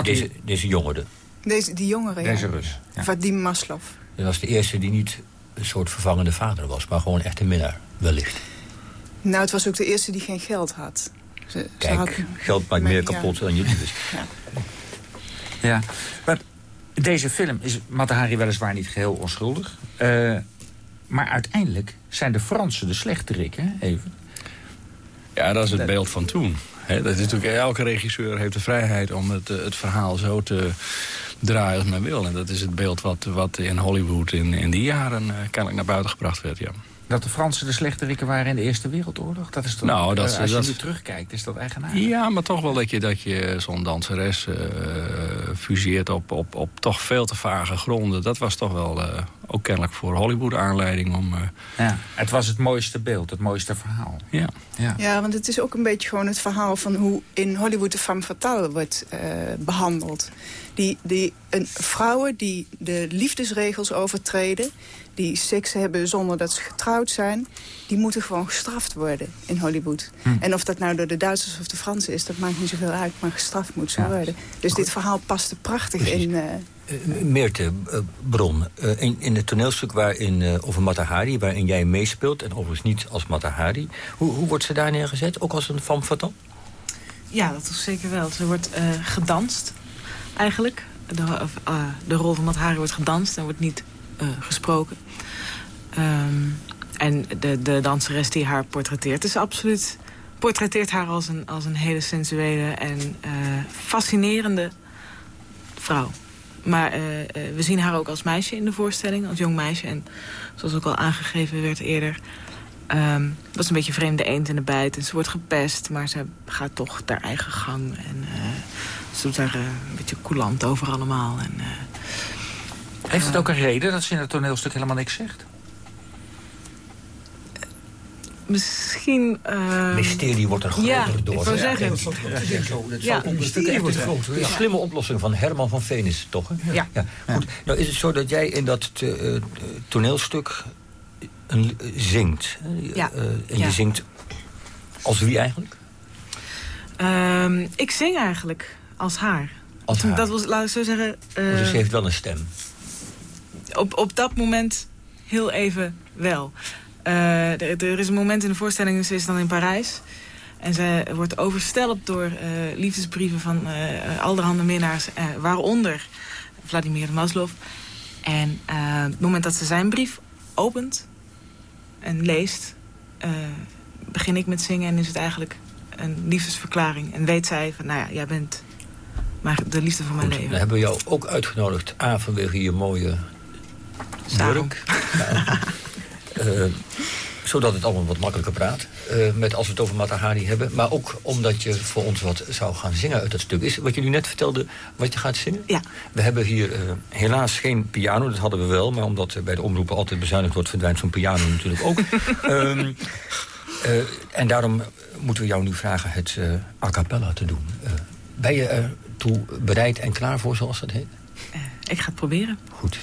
deze, deze jongere. Deze, die jongere, ja. Deze Rus, ja. Vadim Maslov. Dat was de eerste die niet een soort vervangende vader was... maar gewoon echt een minnaar, wellicht. Nou, het was ook de eerste die geen geld had. Ze, ze Kijk, had- geld maakt meer ja. kapot dan je liefdes. Ja. Ja, maar deze film is Matahari weliswaar niet geheel onschuldig. Eh, maar uiteindelijk zijn de Fransen de slechterik, hè? Even. Ja, dat is het beeld van toen. Hè, dat is natuurlijk, elke regisseur heeft de vrijheid om het, eh, het verhaal zo te draaien als men wil. En dat is het beeld wat, wat in Hollywood in, in die jaren eh, kennelijk naar buiten gebracht werd, ja. Dat de Fransen de slechterikken waren in de Eerste Wereldoorlog? Dat is toch, Nou, dat- eh, als dat- je nu terugkijkt, is dat eigenaardig. Ja, maar toch wel dat je, dat je zo'n danseres eh fuseert op, op, op toch veel te vage gronden. Dat was toch wel eh, ook kennelijk voor Hollywood aanleiding om... eh, Ja, het was het mooiste beeld, het mooiste verhaal. Ja. Ja. Ja, want het is ook een beetje gewoon het verhaal van hoe in Hollywood de femme fatale wordt eh, behandeld. Die, die, een, vrouwen die de liefdesregels overtreden, die seks hebben zonder dat ze getrouwd zijn, die moeten gewoon gestraft worden in Hollywood. Hm. En of dat nou door de Duitsers of de Fransen is, dat maakt niet zoveel uit, maar gestraft moet ze Ja. worden. Dus dit verhaal paste prachtig Precies. in... eh, Uh, Meerte, uh, Bron, uh, in, in het toneelstuk waarin, uh, over Matahari... waarin jij meespeelt, en overigens niet als Matahari... hoe, hoe wordt ze daar neergezet? Ook als een femme fatale? Ja, dat is zeker wel. Ze wordt eh, gedanst, eigenlijk. De, of, eh, de rol van Matahari wordt gedanst en wordt niet eh, gesproken. Ehm, en de, de danseres die haar portretteert is absoluut... portretteert haar als een, als een hele sensuele en eh, fascinerende vrouw. Maar eh, we zien haar ook als meisje in de voorstelling, als jong meisje. En zoals ook al aangegeven werd eerder... ehm was een beetje vreemde eend in de bijt. En ze wordt gepest, maar ze gaat toch haar eigen gang. En ze doet daar een beetje coulant over allemaal. En, Heeft het ook een reden dat ze in het toneelstuk helemaal niks zegt? misschien... ehm, Mysterie wordt er groter ja, door. ik Ja, zeggen. dat is wat- dat is zo, dat Ja. zou een stuk echt wordt een- groter, ja. slimme oplossing van Herman van Veen is het toch? Hè? Ja. Goed. Nou is het zo dat jij in dat eh, eh, toneelstuk een, zingt. hè? Ja. Eh, en Ja. je zingt als wie eigenlijk? Ehm, ik zing eigenlijk als haar. Als haar. Dat was, laat ik zo zeggen... eh, dus ze heeft wel een stem. Op, op dat moment heel even wel. Eh, er, er is een moment in de voorstelling, ze is dan in Parijs. En ze wordt overstelpt door eh, liefdesbrieven van eh allerhande minnaars. waaronder Vladimir Maslov. En het moment dat ze zijn brief opent en leest... begin ik met zingen en is het eigenlijk een liefdesverklaring. En weet zij van, nou ja, jij bent maar de liefde van mijn Goed, leven. dan hebben we jou ook uitgenodigd. A, vanwege je mooie Ja. [LAUGHS] Eh, zodat het allemaal wat makkelijker praat. eh, met als we het over Matahari hebben. Maar ook omdat je voor ons wat zou gaan zingen uit dat stuk. Is wat je nu net vertelde wat je gaat zingen? Ja. We hebben hier eh, helaas geen piano. Dat hadden we wel. Maar omdat bij de omroepen altijd bezuinigd wordt... verdwijnt zo'n piano natuurlijk ook. [LAUGHS] Ehm, eh, en daarom moeten we jou nu vragen het eh, a cappella te doen. Ben je er toe bereid en klaar voor, zoals dat heet? Ik ga het proberen. Goed.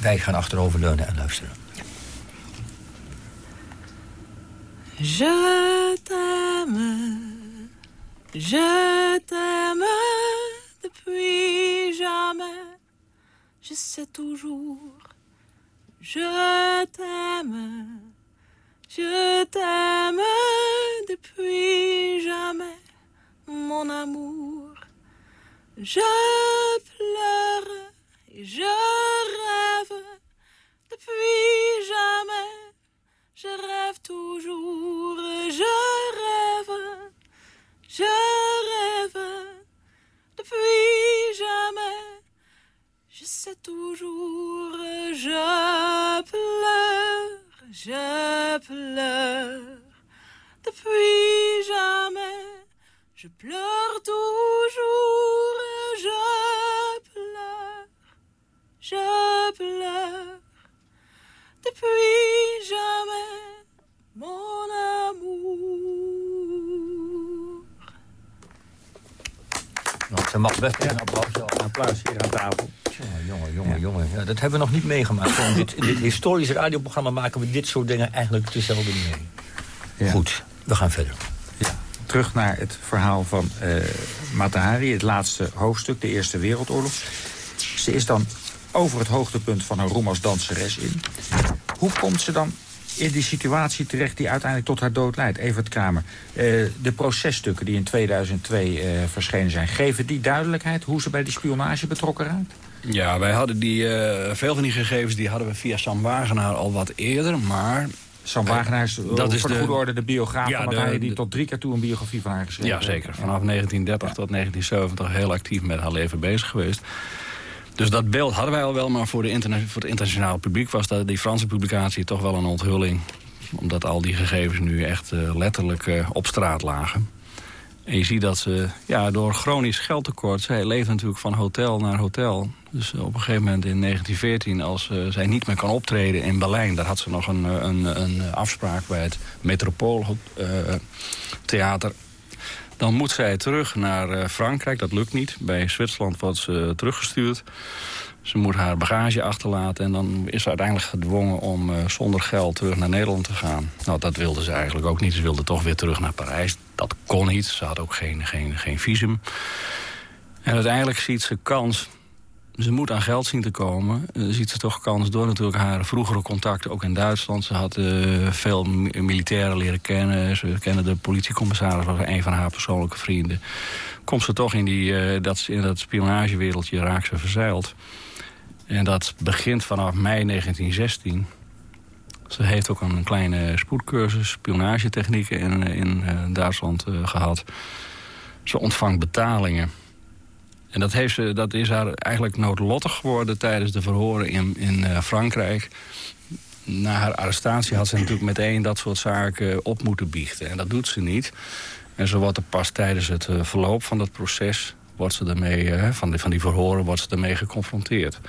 Wij gaan achteroverleunen en luisteren. Je t'aime, je t'aime depuis jamais. Je sais toujours, je t'aime, je t'aime depuis jamais, mon amour. Je pleure je rêve depuis jamais. Je rêve toujours, je rêve, je rêve depuis jamais. Je sais toujours, je pleure, je pleure depuis jamais. Je pleure toujours, ze mag best een applaus. Een applaus hier aan tafel. Jongen, jongen, jongen, jongen. Ja, dat hebben we nog niet meegemaakt. In dit, in dit historische radioprogramma maken we dit soort dingen eigenlijk te zelden mee. Goed, we gaan verder. Terug naar het verhaal van eh Matahari, het laatste hoofdstuk, de Eerste Wereldoorlog. Ze is dan over het hoogtepunt van haar roem als danseres in. Hoe komt ze dan in die situatie terecht die uiteindelijk tot haar dood leidt? Evert Kramer, eh, de processtukken die in 2002 eh, verschenen zijn... geven die duidelijkheid hoe ze bij die spionage betrokken raakt? Ja, wij hadden die, eh, veel van die gegevens die hadden we via Sam Wagenaar al wat eerder, maar... Sam Wagenaar is, dat is voor de, goede orde de biograaf Ja, van de- die de- tot drie keer toe een biografie van haar geschreven Ja, zeker. Vanaf 1930 tot 1970 heel actief met haar leven bezig geweest. Dus dat beeld hadden wij al wel, maar voor, de interna voor het internationale publiek... was dat, die Franse publicatie toch wel een onthulling. Omdat al die gegevens nu echt eh, letterlijk eh, op straat lagen. En je ziet dat ze ja, door chronisch geldtekort... zij leeft natuurlijk van hotel naar hotel. Dus op een gegeven moment in 1914... als eh, zij niet meer kan optreden in Berlijn... daar had ze nog een, eh, een, een afspraak bij het Metropooltheater... Dan moet zij terug naar eh, Frankrijk, dat lukt niet. Bij Zwitserland wordt ze teruggestuurd. Ze moet haar bagage achterlaten en dan is ze uiteindelijk gedwongen om eh, zonder geld terug naar Nederland te gaan. Nou, dat wilde ze eigenlijk ook niet. Ze wilde toch weer terug naar Parijs. Dat kon niet. Ze had ook geen, geen, geen visum. En uiteindelijk ziet ze kans. Ze moet aan geld zien te komen. Eh, ziet ze toch kans door natuurlijk haar vroegere contacten, ook in Duitsland. Ze had eh, veel mi- militairen leren kennen. Ze kende de politiecommissaris, was een van haar persoonlijke vrienden. Komt ze toch in, die, eh, dat, in dat spionagewereldje, raakt ze verzeild. En dat begint vanaf mei 1916. Ze heeft ook een kleine spoedcursus spionagetechnieken in, in Duitsland eh, gehad. Ze ontvangt betalingen. En dat, heeft ze, dat is haar eigenlijk noodlottig geworden tijdens de verhoren in, in eh, Frankrijk. Na haar arrestatie had ze natuurlijk meteen dat soort zaken op moeten biechten. En dat doet ze niet. En zo wordt er pas tijdens het eh, verloop van dat proces... Wordt ze ermee, eh, van, die, van die verhoren wordt ze ermee geconfronteerd.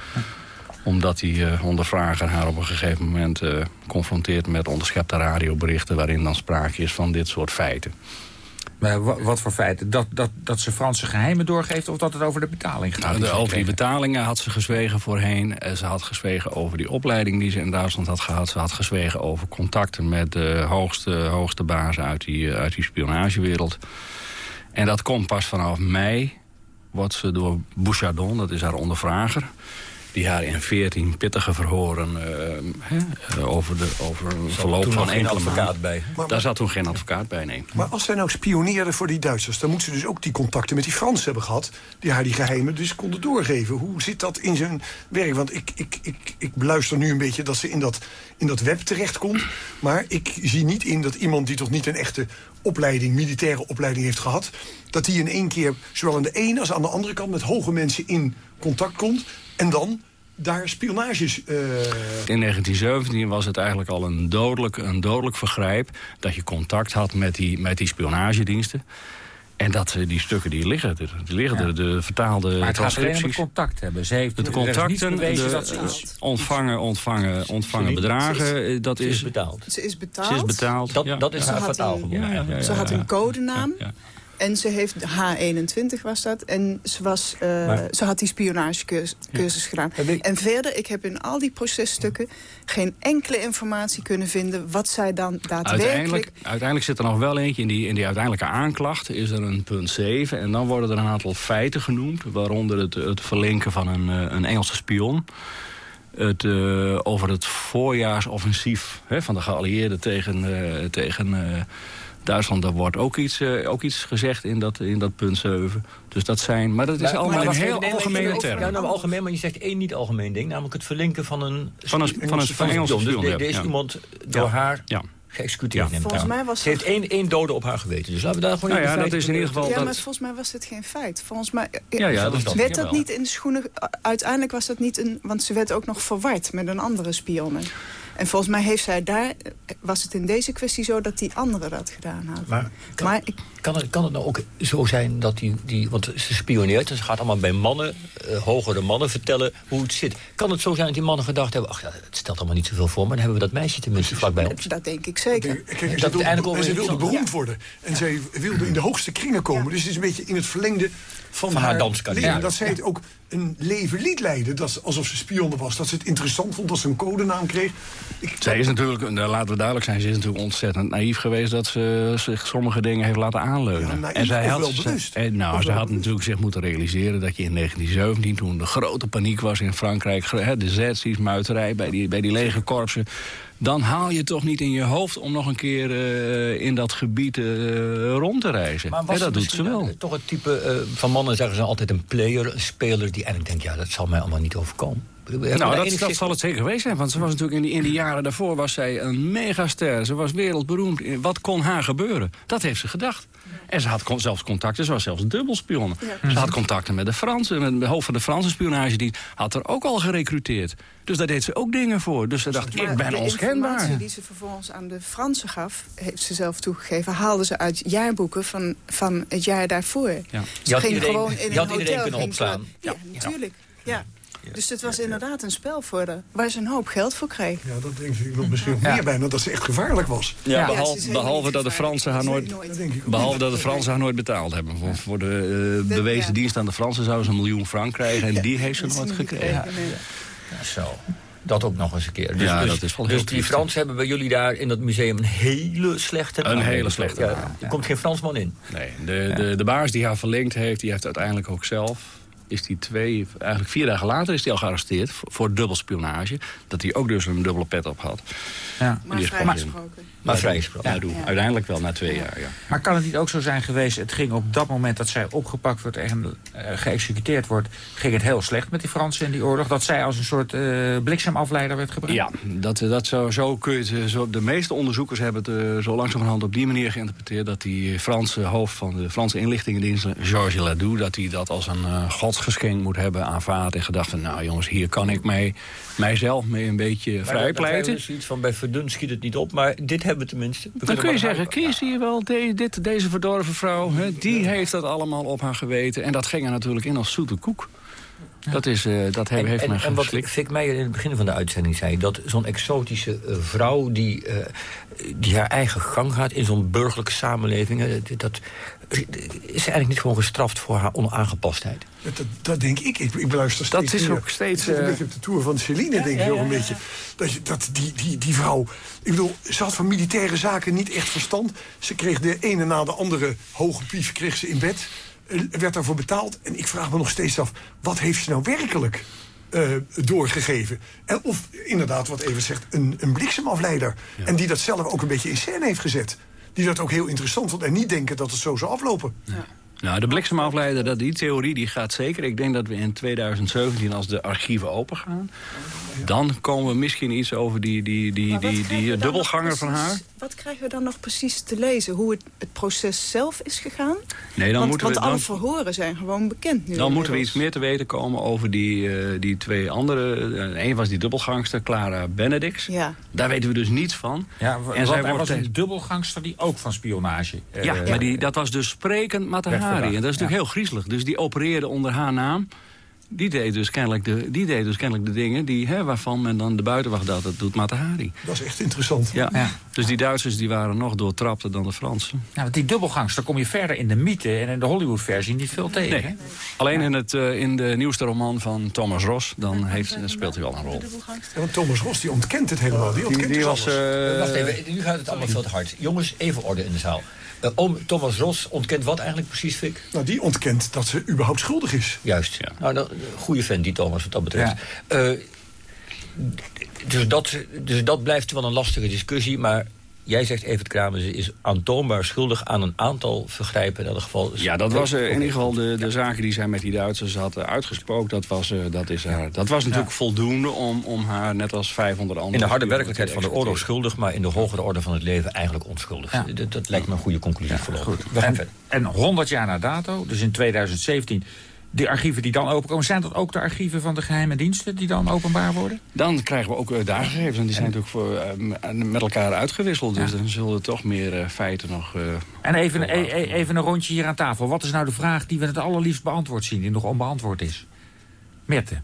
Omdat die eh, ondervrager haar op een gegeven moment eh, confronteert... met onderschepte radioberichten waarin dan sprake is van dit soort feiten. Maar wa- wat voor feiten? Dat, dat, dat ze Franse geheimen doorgeeft of dat het over de betaling gaat? Nou, de, over die betalingen had ze gezwegen voorheen. Eh, Ze had gezwegen over die opleiding die ze in Duitsland had gehad. Ze had gezwegen over contacten met de hoogste, hoogste bazen uit die, eh, uit die spionagewereld. En dat komt pas vanaf mei. Wordt ze door Bouchardon, dat is haar ondervrager... die haar in veertien pittige verhoren eh, hè, eh, over, de, over een Zat verloop toen van enkele advocaat bij? Maar- Daar zat toen geen advocaat bij, nee. Maar als zij nou spioneerde voor die Duitsers... dan moet ze dus ook die contacten met die Fransen hebben gehad... die haar die geheimen dus konden doorgeven. Hoe zit dat in zijn werk? Want ik, ik, ik, ik beluister nu een beetje dat ze in dat, in dat web terechtkomt. Maar ik zie niet in dat iemand die toch niet een echte opleiding... militaire opleiding heeft gehad... dat die in één keer zowel aan de ene als aan de andere kant... met hoge mensen in contact komt... en dan daar spionages... eh, In 1917 was het eigenlijk al een dodelijk, een dodelijk vergrijp... dat je contact had met die, met die spionagediensten. En dat eh, die stukken die liggen er. Die liggen er, de vertaalde Maar het gaat alleen transcripties. contact hebben. Ze heeft De contacten, de, dat ze iets- ontvangen, ontvangen, ontvangen Ze bedragen, eh, dat Ze is is... betaald. Ze is betaald. Ze is betaald. Dat, ja. dat is eigenlijk. Ze had een codenaam. En ze heeft H21 was dat. En ze, was, eh, Maar- ze had die spionagecursus cursus gedaan. Ik- En verder, ik heb in al die processtukken geen enkele informatie kunnen vinden... wat zij dan daadwerkelijk... Uiteindelijk, uiteindelijk zit er nog wel eentje in die, in die uiteindelijke aanklacht. Is er een punt 7. En dan worden er een aantal feiten genoemd. Waaronder het, het verlinken van een, eh, een Engelse spion. Het, eh, over het voorjaarsoffensief hè, van de geallieerden tegen, eh, tegen Duitsland. Daar wordt ook iets, eh, ook iets gezegd in dat, in dat punt 7. Dus dat zijn... Maar dat is Maar- allemaal maar even, heel nee, algemene nee, termen. Ja, nou, algemeen, maar je zegt één niet algemeen ding. Namelijk het verlinken van een... Van een- van een- van een Engelse spion. Dus er- ja, is ja. iemand door Ja. haar Ja. geëxecuteerd. ik Volgens mij was Ze heeft één, één dode op haar geweten. Dus laten we daar gewoon Nou even ja, dat is in ieder geval... ja, dat- maar volgens mij was het geen feit. Volgens mij eh, Ja, ja, dat is dat. werd dat niet in de schoenen... Uiteindelijk was dat niet een... Want ze werd ook nog verward met een andere spionne. En volgens mij heeft zij daar, was het in deze kwestie zo dat die andere dat gedaan had. Maar Maar ik, kan, het, kan het nou ook zo zijn dat die... die want ze spioneert en ze gaat allemaal bij mannen, eh, hogere mannen, vertellen hoe het zit. Kan het zo zijn dat die mannen gedacht hebben... ach ja, het stelt allemaal niet zoveel voor, maar dan hebben we dat meisje tenminste vlakbij ons. dat denk ik zeker. Kijk, Dat wilde, en zij weer wilde beroemd worden. En zij wilde in de hoogste kringen komen. Dus het is een beetje in het verlengde van, Van haar danscarrière. Dat zij het ook een leven liet leiden. Dat, ze- alsof ze spionne was. Dat ze het interessant vond dat ze een codenaam kreeg. Ik, Zij is natuurlijk, nou, laten we duidelijk zijn, ze is natuurlijk ontzettend naïef geweest dat ze zich sommige dingen heeft laten aanleunen. Ja, naïef en zij had, bewust? en nou, ze had natuurlijk zich moeten realiseren dat je in 1917, toen de grote paniek was in Frankrijk, de zetties, muiterij bij die, bij die lege korpsen, dan haal je toch niet in je hoofd om nog een keer eh, in dat gebied eh, rond te reizen. Maar dat doet ze wel. eh, Toch het type eh, van mannen zeggen ze altijd een player, een speler... die eigenlijk denkt, ja, dat zal mij allemaal niet overkomen. Nou, dat, zal het zeker geweest zijn. Want ze was natuurlijk in die, in die jaren daarvoor was zij een megaster. Ze was wereldberoemd. Wat kon haar gebeuren? Dat heeft ze gedacht. En ze had con- zelfs contacten, ze was zelfs dubbelspion. Ze had contacten met de Fransen. Met de hoofd van de Franse spionagedienst had er ook al gerecruiteerd. Dus daar deed ze ook dingen voor. Dus ze dacht, ik ben de onschendbaar. informatie die ze vervolgens aan de Fransen gaf, heeft ze zelf toegegeven, haalde ze uit jaarboeken van, van het jaar daarvoor. Ja. Ze Je had ging iedereen- gewoon in je een had iedereen hotel, kunnen opslaan. Ja, natuurlijk. Ja. Dus het was inderdaad een spel voor haar, waar ze een hoop geld voor kreeg. Ja, dat denk ik nog misschien nog meer bijna dat ze echt gevaarlijk was. Ja, behalve, behalve dat de. Fransen haar nooit... Dat ook. Behalve dat de Fransen haar nooit betaald hebben. Voor, voor de eh, bewezen ja. dienst aan de Fransen zouden ze een miljoen frank krijgen. En die heeft ze nooit gekregen. gekregen, nee. Ja, zo. Dat ook nog eens een keer. Dus, Ja, dus, dat is wel heel dus die. Fransen hebben bij jullie daar in dat museum een hele slechte Een naam. hele slechte Ja, naam, Er komt geen Fransman in. Nee, de, de, de baas die haar verlengd heeft, die heeft uiteindelijk ook zelf... is die twee, eigenlijk vier dagen later is hij al gearresteerd voor, voor dubbelspionage. Dat hij ook dus een dubbele pet op had. Ja. Maar vrijgesproken. Maar vrijgesproken. Ja, doe. Uiteindelijk wel, na twee jaar, ja. Maar kan het niet ook zo zijn geweest... het ging op dat moment dat zij opgepakt wordt en eh, geëxecuteerd wordt... ging het heel slecht met die Fransen in die oorlog... dat zij als een soort eh, bliksemafleider werd gebruikt? Ja, dat, dat zo, zo kun je het, eh, zo, de meeste onderzoekers hebben het eh, zo langzamerhand op die manier geïnterpreteerd... dat die Franse hoofd van de Franse inlichtingendienst, Georges Ladoux... dat hij dat als een eh, godsgeschenk moet hebben aanvaard... en gedacht van, nou jongens, hier kan ik mij, mijzelf mee een beetje Maar vrijpleiten. iets van bij verdun schiet het niet op, maar dit hebben we tenminste. We Dan kun je zeggen, kies je wel, de- dit, deze verdorven vrouw... Die heeft dat allemaal op haar geweten. En dat ging er natuurlijk in als zoete koek. Dat, is, eh, dat heeft, En, heeft en, en wat. Fik Meijer in het begin van de uitzending zei... dat zo'n exotische eh, vrouw die, eh, die haar eigen gang gaat... in zo'n burgerlijke samenleving... dat, is ze eigenlijk niet gewoon gestraft voor haar onaangepastheid? Dat, dat, dat denk ik. Ik, ik beluister Dat steeds is meer. ook steeds, Ik zit een beetje op de tour van Celine, denk ik ook een beetje. Dat, je, dat die, die, die vrouw... Ik bedoel, ze had van militaire zaken niet echt verstand. Ze kreeg de ene na de andere hoge pief kreeg ze in bed. Eh, werd daarvoor betaald. En ik vraag me nog steeds af, wat heeft ze nou werkelijk eh, doorgegeven? En of inderdaad, wat even zegt, een, een bliksemafleider. En die dat zelf ook een beetje in scène heeft gezet. Die dat ook heel interessant vond. En niet denken dat het zo zou aflopen. Nou, de bliksemafleider, dat, die theorie die gaat zeker. Ik denk dat we in 2017, als de archieven opengaan... dan komen we misschien iets over die, die, die, die, die dan dubbelganger van haar. Wat krijgen we dan nog precies te lezen? Hoe het, het proces zelf is gegaan? Nee, dan want moeten want we- alle dan- verhoren zijn gewoon bekend nu. Dan moeten we iets meer te weten komen over die, eh, die twee andere. eh, Eén was die dubbelgangster, Clara Benedicts. Ja. Daar weten we dus niets van. Ja, en zij wordt was een dubbelgangster die ook van spionage... eh, Ja, maar die, dat was dus sprekend Werd Verdacht, En dat is natuurlijk ja. heel griezelig. Dus die opereerde onder haar naam. Die deed dus kennelijk de, die deed dus kennelijk de dingen die, hè, waarvan men dan de buitenwacht dacht, dat doet Matahari. Dat is echt interessant. Ja. Dus die Duitsers die waren nog doortrapter dan de Fransen. Ja, want die dubbelgangster kom je verder in de mythe en in de Hollywood-versie niet veel tegen. Nee. hè? Alleen in, het, eh, in de nieuwste roman van Thomas Ross, dan heeft, speelt hij wel een rol. Ja, want Thomas Ross die ontkent het helemaal. Die ontkent die dus was, alles. eh, Wacht even, nu gaat het allemaal veel te hard. Jongens, even orde in de zaal. Eh, oom Thomas Ros ontkent wat eigenlijk precies, Fik? Nou, die ontkent dat ze überhaupt schuldig is. Juist. Nou, dan, goede vent die Thomas wat dat betreft. Eh, dus, dat, dus dat blijft wel een lastige discussie. Maar jij zegt Evert Kramer, is aantoonbaar schuldig aan een aantal vergrijpen. In ieder geval. Ja, dat was eh, in ieder geval de, de zaken die zij met die Duitsers had eh, uitgespookt. Dat was, eh, dat is haar, dat was natuurlijk voldoende om, om haar, net als 500 anderen... In de harde werkelijkheid van de oorlog schuldig, maar in de hogere orde van het leven eigenlijk onschuldig. Dat, dat lijkt me een goede conclusie voorlopig. We gaan En, verder. en 100 jaar na dato, dus in 2017, die archieven die dan openkomen... zijn dat ook de archieven van de geheime diensten die dan openbaar worden? Dan krijgen we ook uh, daar gegevens. En die zijn natuurlijk voor, uh, met elkaar uitgewisseld. Dus dan zullen er toch meer uh, feiten nog... en even, e e even een rondje hier aan tafel. Wat is nou de vraag die we het allerliefst beantwoord zien... die nog onbeantwoord is? Merte.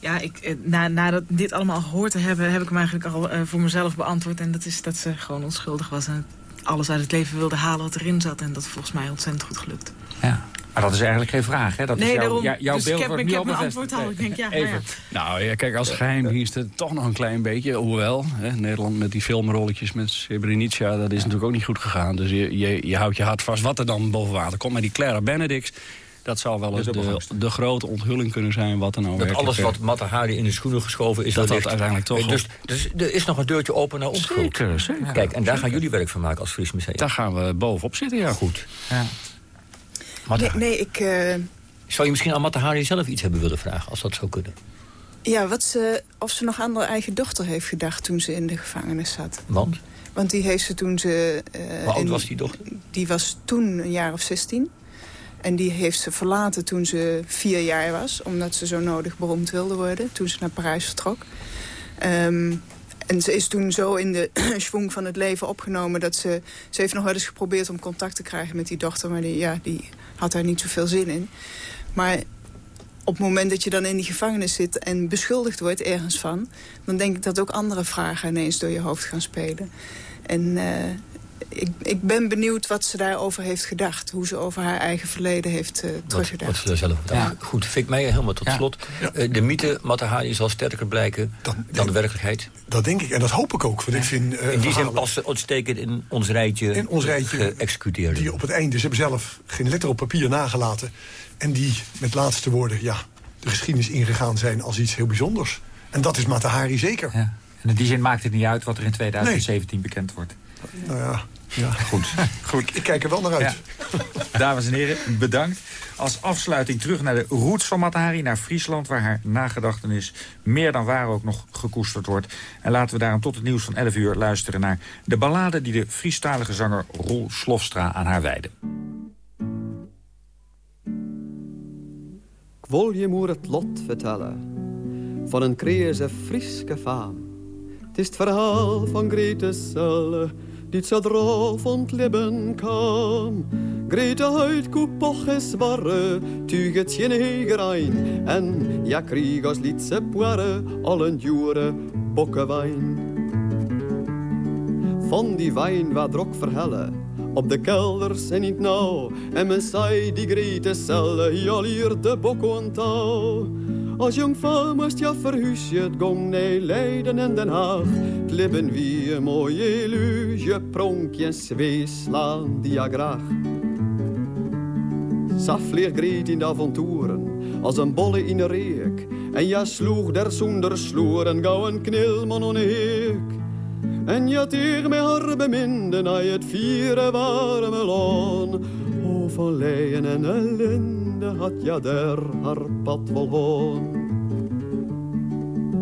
Ja, ik, na, nadat dit allemaal gehoord te hebben... heb ik hem eigenlijk al voor mezelf beantwoord. En dat is dat ze gewoon onschuldig was... en alles uit het leven wilde halen wat erin zat. En dat is volgens mij ontzettend goed gelukt. Ja. Maar dat is eigenlijk geen vraag, hè? Dat nee, is jouw, daarom, jouw dus beeld ik heb, wordt ik heb mijn antwoord al. Ik denk, ja, Even. nou ja. Nou ja, kijk, als geheimdienst toch nog een klein beetje. Hoewel, hè, Nederland met die filmrolletjes met Srebrenica... dat is natuurlijk ook niet goed gegaan. Dus je, je, je houdt je hart vast wat er dan boven water komt. Maar die Clara Benedicts, dat zou wel eens de, de, grote onthulling kunnen zijn... wat er nou dat alles wat Matta Hari in de schoenen geschoven is... Dat dat uiteindelijk toch Dus, dus er is nog een deurtje open naar onschuld. Zeker, zeker. Kijk, en daar gaan jullie werk van maken als Fries Museum. Daar gaan we bovenop zitten, ja. Goed. Ja. Nee, nee ik... eh, Zou je misschien aan Matta Hari zelf iets hebben willen vragen, als dat zou kunnen? ja, wat ze, of ze nog aan haar eigen dochter heeft gedacht toen ze in de gevangenis zat. Want? Want die heeft ze toen ze... eh, Hoe oud was die dochter? Die was toen een jaar of 16. En die heeft ze verlaten toen ze vier jaar was. Omdat ze zo nodig beroemd wilde worden. Toen ze naar Parijs vertrok. Ehm, en ze is toen zo in de [CLEARS THROAT] schwung van het leven opgenomen... dat ze... Ze heeft nog wel eens geprobeerd om contact te krijgen met die dochter... maar die, ja, die had daar niet zoveel zin in. Maar op het moment dat je dan in die gevangenis zit... en beschuldigd wordt ergens van... dan denk ik dat ook andere vragen ineens door je hoofd gaan spelen. En eh, ik, ik ben benieuwd wat ze daarover heeft gedacht. Hoe ze over haar eigen verleden heeft eh, Wat, teruggedacht. wat ze daar zelf Ja. dacht. Goed, Fik Meijer, helemaal tot slot. Eh, de mythe Matta Hari zal sterker blijken dan, de werkelijkheid. Dat denk ik, en dat hoop ik ook. Want ik vind, eh, In die zin passen uitstekend in ons rijtje, In ons rijtje geëxecuteerd. die op het einde, ze hebben zelf geen letter op papier nagelaten. En die met laatste woorden, ja, de geschiedenis ingegaan zijn als iets heel bijzonders. En dat is Matahari zeker. En in die zin maakt het niet uit wat er in 2017 bekend wordt. Nou ja, ja. Goed. Goed. Ik, kijk er wel naar uit. Dames en heren, bedankt. Als afsluiting terug naar de roots van Matahari, naar Friesland... waar haar nagedachtenis meer dan waar ook nog gekoesterd wordt. En laten we daarom tot het nieuws van 11 uur luisteren naar... de ballade die de Friestalige zanger Roel Slofstra aan haar wijde. Ik wil je moer het lot vertellen van een kreeze Frieske faam. Het is het verhaal van Grete Selle, die zo droog van het leven kwam. Grete huid koepoches warre, tuig het een en ja krieg als liet ze poire, al een jure bokkenwijn. Van die wijn wat drok verhellen, op de kelders en niet nauw. En men zei die Grete Selle, ja hier de bok en touw. Als jong vrouw moest je verhuis je het gong nee Leiden en Den Haag. Het wie een mooie illusie, pronkjes Zweesland die ja graag. Saf leer Greet in de avonturen, als een bolle in een reek. En ja sloeg der zonder sloer en gauw een knilman on een heek. En ja tegen mij haar beminde, na het vieren warme loon. Van leien en ellende had ja der haar pad wel hoon.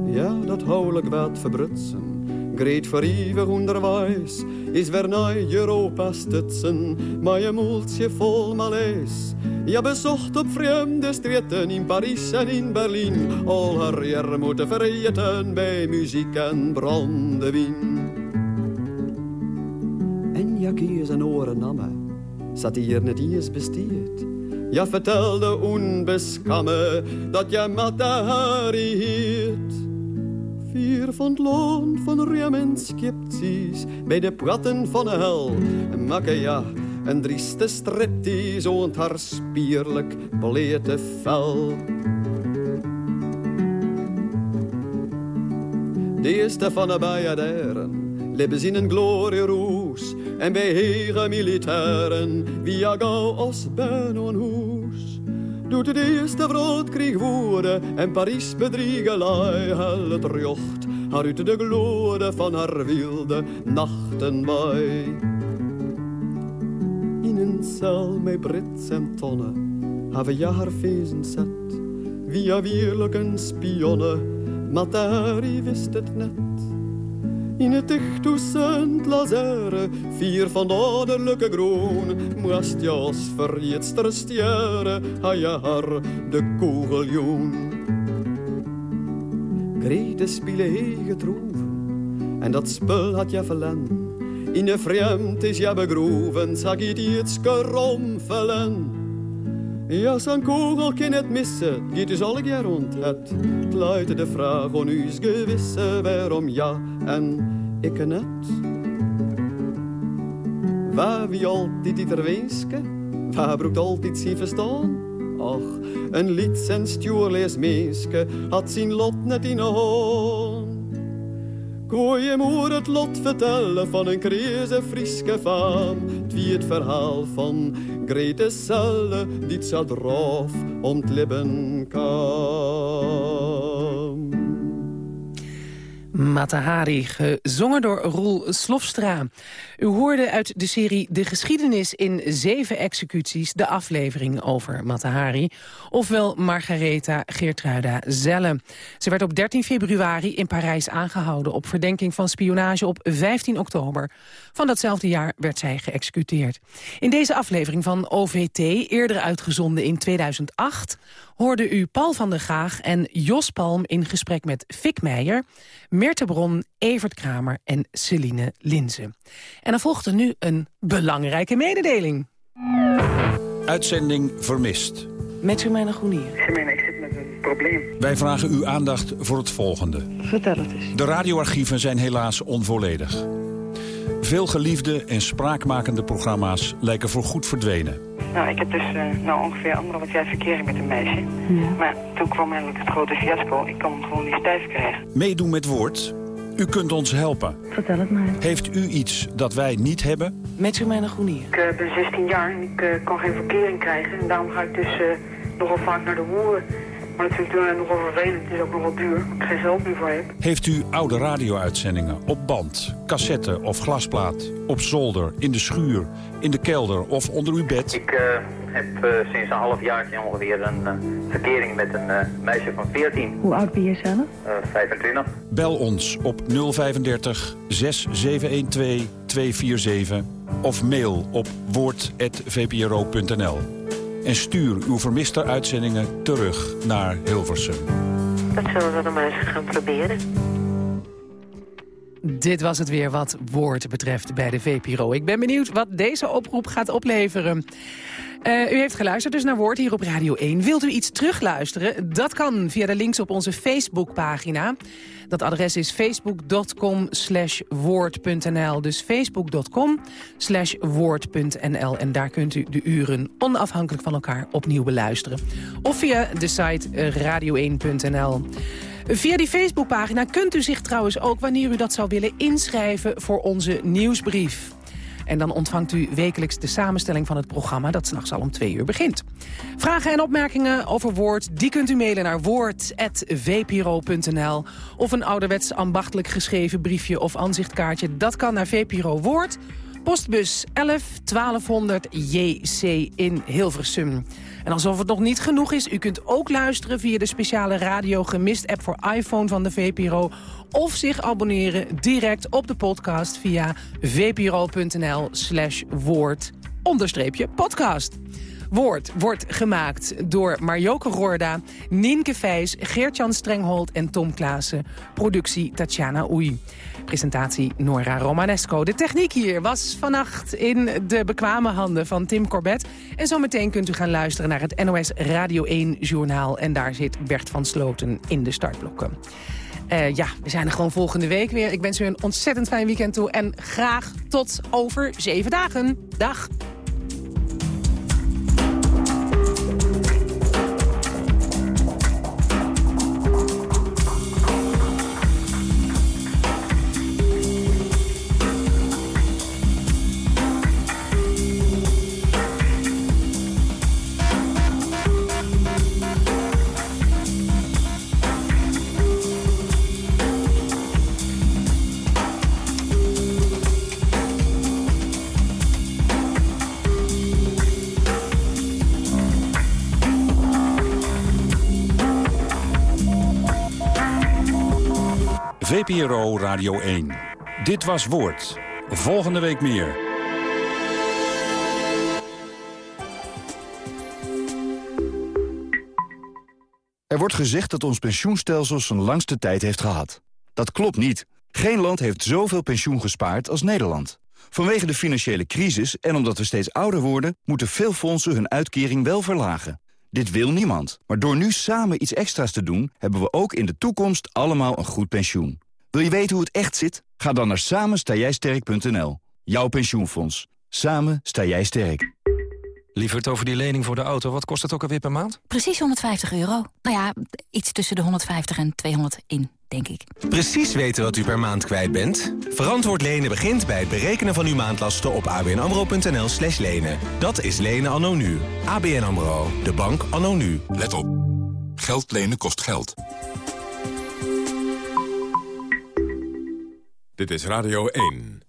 Ja, dat houwelijk werd verbrutsen. Greet eeuwig onderwijs is weer naar Europa stutsen, maar je je vol malaise. Ja, bezocht op vreemde streten in Parijs en in Berlijn, al haar eer moeten vergeten bij muziek en brandewijn. En ja, kies en oren namen, zat hier net eens besteed. Ja, vertelde onbeskamme dat je Matahari heet. Vier van het loon van rem en skeptisch bij de pratten van de hel. Makke ja, een drieste striptease ont haar spierlijk blete vel. De eerste van de Bayaderen leven in een glorieroes. En bij hege militairen, via gauw als hoes. Doet de eerste vrootkrieg woorden en Parijs bedriegelij hel het jocht. Haar uit de glorie van haar wilde nachten bij. In een cel met Brits en tonnen, hebben haar fezen zet. Via wierlijk een spionne, Matari wist het net. In het tussen lazare, vier van ouderlijke groen, moest je als verrietster sterren, ha je haar de kogeljoen. Grete spelen hege troeven, en dat spul had je verlen. In de vreemd is je begroeven, zag je die het romvelen. Ja, zo'n kogel kan het missen, gaat dus al jaar rond het. Het de vraag on u's gewisse, waarom ja en ik net. Waar wie altijd die verweeske, waar broekt altijd zien verstaan? Ach, een lied en stuurlees meeske had zijn lot net in de. Kon je moer het lot vertellen van een kreeze Frieske faam? Wie het verhaal van Grete Selle, die het zo drof ontlibben kan. Matahari, gezongen door Roel Slofstra. U hoorde uit de serie De Geschiedenis in Zeven Executies... de aflevering over Matahari, ofwel Margaretha Geertruida Zelle. Ze werd op 13 februari in Parijs aangehouden... op verdenking van spionage op 15 oktober. Van datzelfde jaar werd zij geëxecuteerd. In deze aflevering van OVT, eerder uitgezonden in 2008 hoorde u Paul van der Gaag en Jos Palm in gesprek met Fik Meijer... Meerte Bron, Evert Kramer en Celine Linzen. En dan volgt er nu een belangrijke mededeling. Uitzending vermist. Met Germaine Groenier. Germaine, ik zit met een probleem. Wij vragen uw aandacht voor het volgende. Vertel het eens. De radioarchieven zijn helaas onvolledig. Veel geliefde en spraakmakende programma's lijken voorgoed verdwenen. Nou, ik heb dus uh, nou ongeveer anderhalf jaar verkering met een meisje. Maar toen kwam eigenlijk het grote fiasco. Ik kon hem gewoon niet stijf krijgen. Meedoen met woord? U kunt ons helpen. Vertel het maar. Heeft u iets dat wij niet hebben? Met Germaine Groenier. Ik uh, ben 16 jaar en ik uh, kan geen verkering krijgen. En daarom ga ik dus nogal vaak naar de hoeren. Maar dat vind ik uh, nogal vervelend. Het is ook nogal duur, ik geen geld meer voor heb. Heeft u oude radio-uitzendingen op band, cassette of glasplaat... op zolder, in de schuur, in de kelder of onder uw bed? Ik uh, heb uh, sinds een half jaar ongeveer een verkering met een meisje van 14. Hoe oud ben je zelf? 25. Bel ons op 035 6712 247 of mail op woord.vpro.nl en stuur uw vermiste uitzendingen terug naar Hilversum. Dat zullen we dan maar eens gaan proberen. Dit was het weer wat woord betreft bij de VPRO. Ik ben benieuwd wat deze oproep gaat opleveren. Uh, u heeft geluisterd dus naar Woord hier op Radio 1. Wilt u iets terugluisteren? Dat kan via de links op onze Facebookpagina. Dat adres is facebook.com slash woord.nl. Dus facebook.com slash woord.nl. En daar kunt u de uren onafhankelijk van elkaar opnieuw beluisteren. Of via de site radio1.nl. Via die Facebookpagina kunt u zich trouwens ook, wanneer u dat zou willen, inschrijven voor onze nieuwsbrief. En dan ontvangt u wekelijks de samenstelling van het programma... dat s'nachts al om twee uur begint. Vragen en opmerkingen over Woord... die kunt u mailen naar woord.vpro.nl... of een ouderwets ambachtelijk geschreven briefje of aanzichtkaartje. Dat kan naar VPRO Woord... Postbus 11 1200 JC in Hilversum. En alsof het nog niet genoeg is, u kunt ook luisteren via de speciale Radio Gemist app voor iPhone van de VPRO. Of zich abonneren direct op de podcast via vpro.nl slash woord onderstreepje podcast. Woord wordt gemaakt door Marjoke Rorda, Nienke Vijs, Geert-Jan Strenghold en Tom Klaassen. Productie Tatjana Oei. Presentatie Nora Romanesco. De techniek hier was vannacht in de bekwame handen van Tim Corbett. En zometeen kunt u gaan luisteren naar het NOS Radio 1 journaal. En daar zit Bert van Sloten in de startblokken. Uh, ja, we zijn er gewoon volgende week weer. Ik wens u een ontzettend fijn weekend toe. En graag tot over zeven dagen. Dag. VPRO Radio 1. Dit was Woord. Volgende week meer. Er wordt gezegd dat ons pensioenstelsel zijn langste tijd heeft gehad. Dat klopt niet. Geen land heeft zoveel pensioen gespaard als Nederland. Vanwege de financiële crisis en omdat we steeds ouder worden... moeten veel fondsen hun uitkering wel verlagen. Dit wil niemand. Maar door nu samen iets extra's te doen... hebben we ook in de toekomst allemaal een goed pensioen. Wil je weten hoe het echt zit? Ga dan naar samenstaaijsterk.nl. Jouw pensioenfonds. Samen sta jij sterk. Lieverd over die lening voor de auto. Wat kost het ook alweer per maand? Precies 150 euro. Nou ja, iets tussen de 150 en 200 in, denk ik. Precies weten wat u per maand kwijt bent? Verantwoord lenen begint bij het berekenen van uw maandlasten op abnamro.nl slash lenen. Dat is lenen anno nu. ABN AMRO, de bank anno nu. Let op. Geld lenen kost geld. Dit is Radio 1.